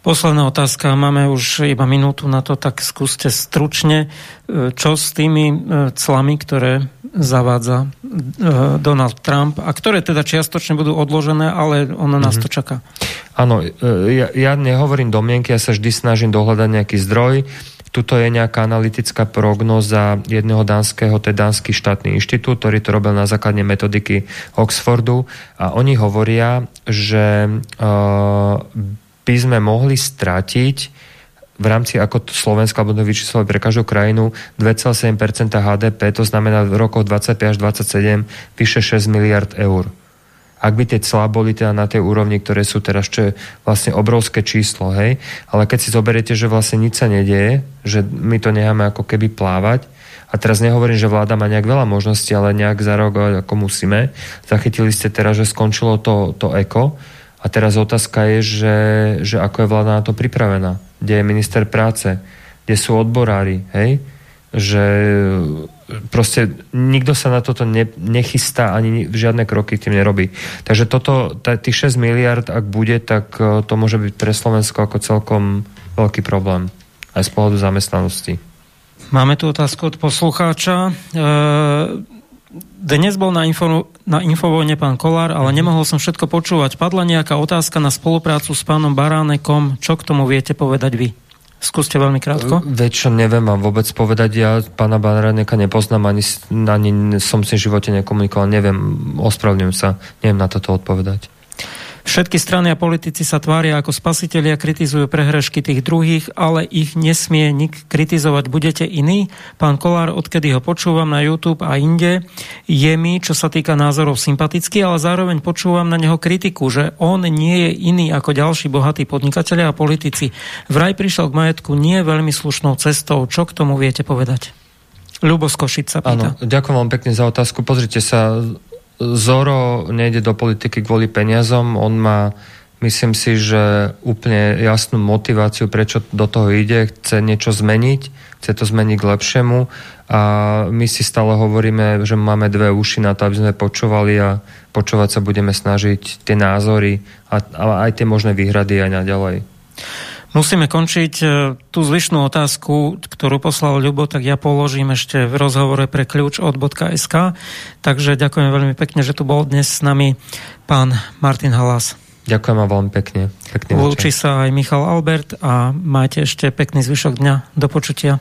Speaker 1: Posledná otázka, máme už iba minútu na to, tak skúste stručne, e, čo s tými e, clami, ktoré zavádza e, Donald Trump a ktoré teda čiastočne budú odložené, ale ono nás mm-hmm. to čaká.
Speaker 2: Áno, ja, ja nehovorím domienky, ja sa vždy snažím dohľadať nejaký zdroj. Tuto je nejaká analytická prognoza jedného dánskeho, to je Dánsky štátny inštitút, ktorý to robil na základe metodiky Oxfordu. A oni hovoria, že uh, by sme mohli stratiť v rámci ako Slovenska alebo vyčíslili pre každú krajinu 2,7% HDP, to znamená v rokoch 25 až 27 vyše 6 miliard eur ak by tie clá boli teda na tej úrovni, ktoré sú teraz, čo je vlastne obrovské číslo, hej, ale keď si zoberiete, že vlastne nič sa nedieje, že my to necháme ako keby plávať A teraz nehovorím, že vláda má nejak veľa možností, ale nejak zareagovať ako musíme. Zachytili ste teraz, že skončilo to, to eko a teraz otázka je, že, že ako je vláda na to pripravená. Kde je minister práce, kde sú odborári, hej? Že proste nikto sa na toto ne, nechystá, ani žiadne kroky tým nerobí. Takže toto, tých 6 miliard, ak bude, tak e, to môže byť pre Slovensko ako celkom veľký problém. Aj z pohľadu zamestnanosti.
Speaker 1: Máme tu otázku od poslucháča. E, dnes bol na, info, na Infovojne pán Kolár, ale nemohol som všetko počúvať. Padla nejaká otázka na spoluprácu s pánom Baránekom. Čo k tomu viete povedať vy? Skúste veľmi krátko.
Speaker 2: Väčšie neviem vám vôbec povedať. Ja pána Baraneka nepoznám, ani, ani som si v živote nekomunikoval. Neviem, ospravňujem sa. Neviem na toto odpovedať.
Speaker 1: Všetky strany a politici sa tvária ako spasitelia, kritizujú prehrešky tých druhých, ale ich nesmie nik kritizovať. Budete iný? Pán Kolár, odkedy ho počúvam na YouTube a inde, je mi, čo sa týka názorov, sympatický, ale zároveň počúvam na neho kritiku, že on nie je iný ako ďalší bohatí podnikatelia a politici. Vraj prišiel k majetku nie veľmi slušnou cestou. Čo k tomu viete povedať? Ľubo Skošic pýta.
Speaker 2: Áno, ďakujem vám pekne za otázku. Pozrite sa, Zoro nejde do politiky kvôli peniazom, on má, myslím si, že úplne jasnú motiváciu, prečo do toho ide, chce niečo zmeniť, chce to zmeniť k lepšiemu. A my si stále hovoríme, že máme dve uši na to, aby sme počúvali a počúvať sa budeme snažiť tie názory a, a aj tie možné výhrady aj naďalej.
Speaker 1: Musíme končiť e, tú zvyšnú otázku, ktorú poslal Ľubo, tak ja položím ešte v rozhovore pre kľúč od .sk. Takže ďakujem veľmi pekne, že tu bol dnes s nami pán Martin Halas.
Speaker 2: Ďakujem vám veľmi pekne.
Speaker 1: Pekný Lúči sa aj Michal Albert a máte ešte pekný zvyšok dňa. Do počutia.